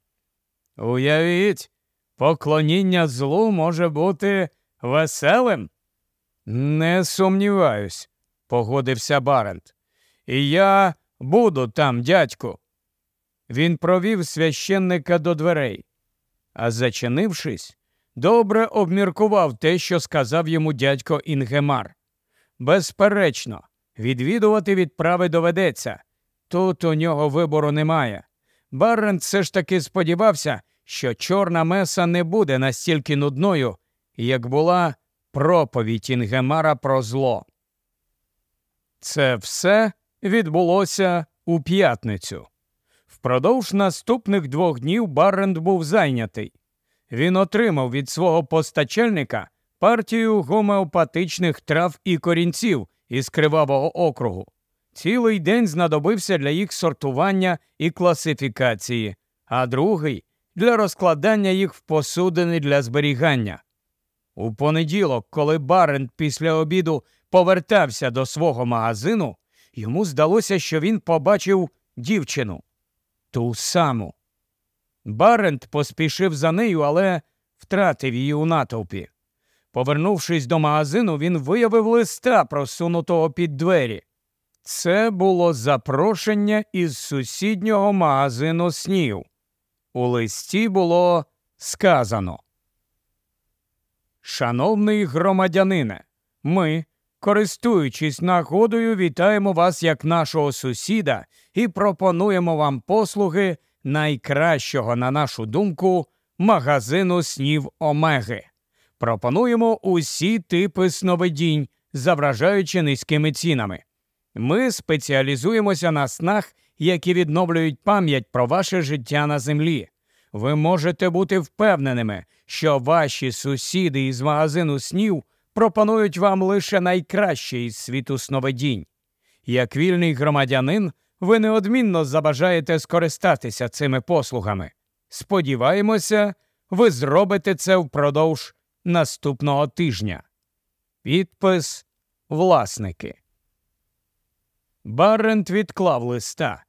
Уявіть, поклоніння злу може бути веселим? Не сумніваюсь, погодився Барент. І я буду там, дядьку. Він провів священника до дверей, а зачинившись, добре обміркував те, що сказав йому дядько Інгемар. Безперечно, відвідувати відправи доведеться. Тут у нього вибору немає. Баррент все ж таки сподівався, що чорна меса не буде настільки нудною, як була проповідь Інгемара про зло. Це все відбулося у п'ятницю. Впродовж наступних двох днів Баррент був зайнятий. Він отримав від свого постачальника партію гомеопатичних трав і корінців із кривавого округу. Цілий день знадобився для їх сортування і класифікації, а другий для розкладання їх в посудини для зберігання. У понеділок, коли Барент після обіду повертався до свого магазину, йому здалося, що він побачив дівчину ту саму. Барент поспішив за нею, але втратив її у натовпі. Повернувшись до магазину, він виявив листа, просунутого під двері. Це було запрошення із сусіднього магазину снів. У листі було сказано. Шановний громадянине, ми, користуючись нагодою, вітаємо вас як нашого сусіда і пропонуємо вам послуги найкращого, на нашу думку, магазину снів Омеги. Пропонуємо усі типи сновидінь, завражаючи низькими цінами. Ми спеціалізуємося на снах, які відновлюють пам'ять про ваше життя на землі. Ви можете бути впевненими, що ваші сусіди із магазину снів пропонують вам лише найкраще із світу сновидінь. Як вільний громадянин, ви неодмінно забажаєте скористатися цими послугами. Сподіваємося, ви зробите це впродовж наступного тижня. Підпис Власники. Барент відклав листа.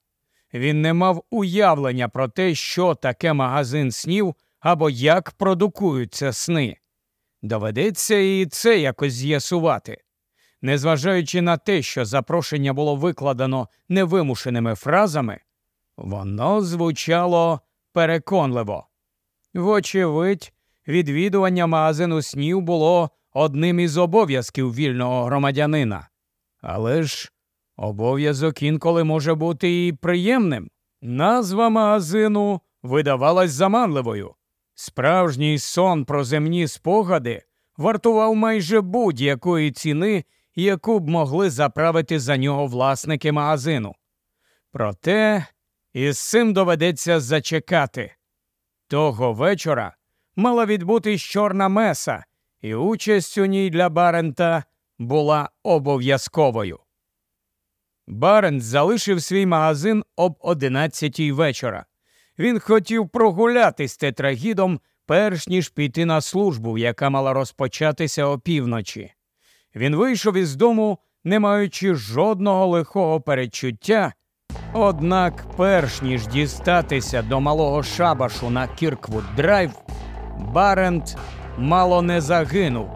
Він не мав уявлення про те, що таке магазин снів або як продукуються сни. Доведеться і це якось з'ясувати. Незважаючи на те, що запрошення було викладено невимушеними фразами, воно звучало переконливо. Вочевидь, відвідування магазину снів було одним із обов'язків вільного громадянина. Але ж обов'язок інколи може бути і приємним. Назва магазину видавалась заманливою. Справжній сон про земні спогади вартував майже будь-якої ціни, яку б могли заправити за нього власники магазину. Проте із цим доведеться зачекати. Того вечора мала відбутись чорна меса, і участь у ній для Барента була обов'язковою. Барент залишив свій магазин об одинадцятій вечора. Він хотів прогулятись тетрагідом, перш ніж піти на службу, яка мала розпочатися опівночі. Він вийшов із дому, не маючи жодного лихого передчуття. Однак, перш ніж дістатися до малого шабашу на Кірквуд Драйв, Барент мало не загинув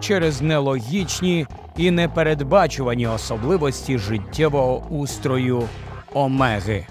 через нелогічні і непередбачувані особливості життєвого устрою Омеги.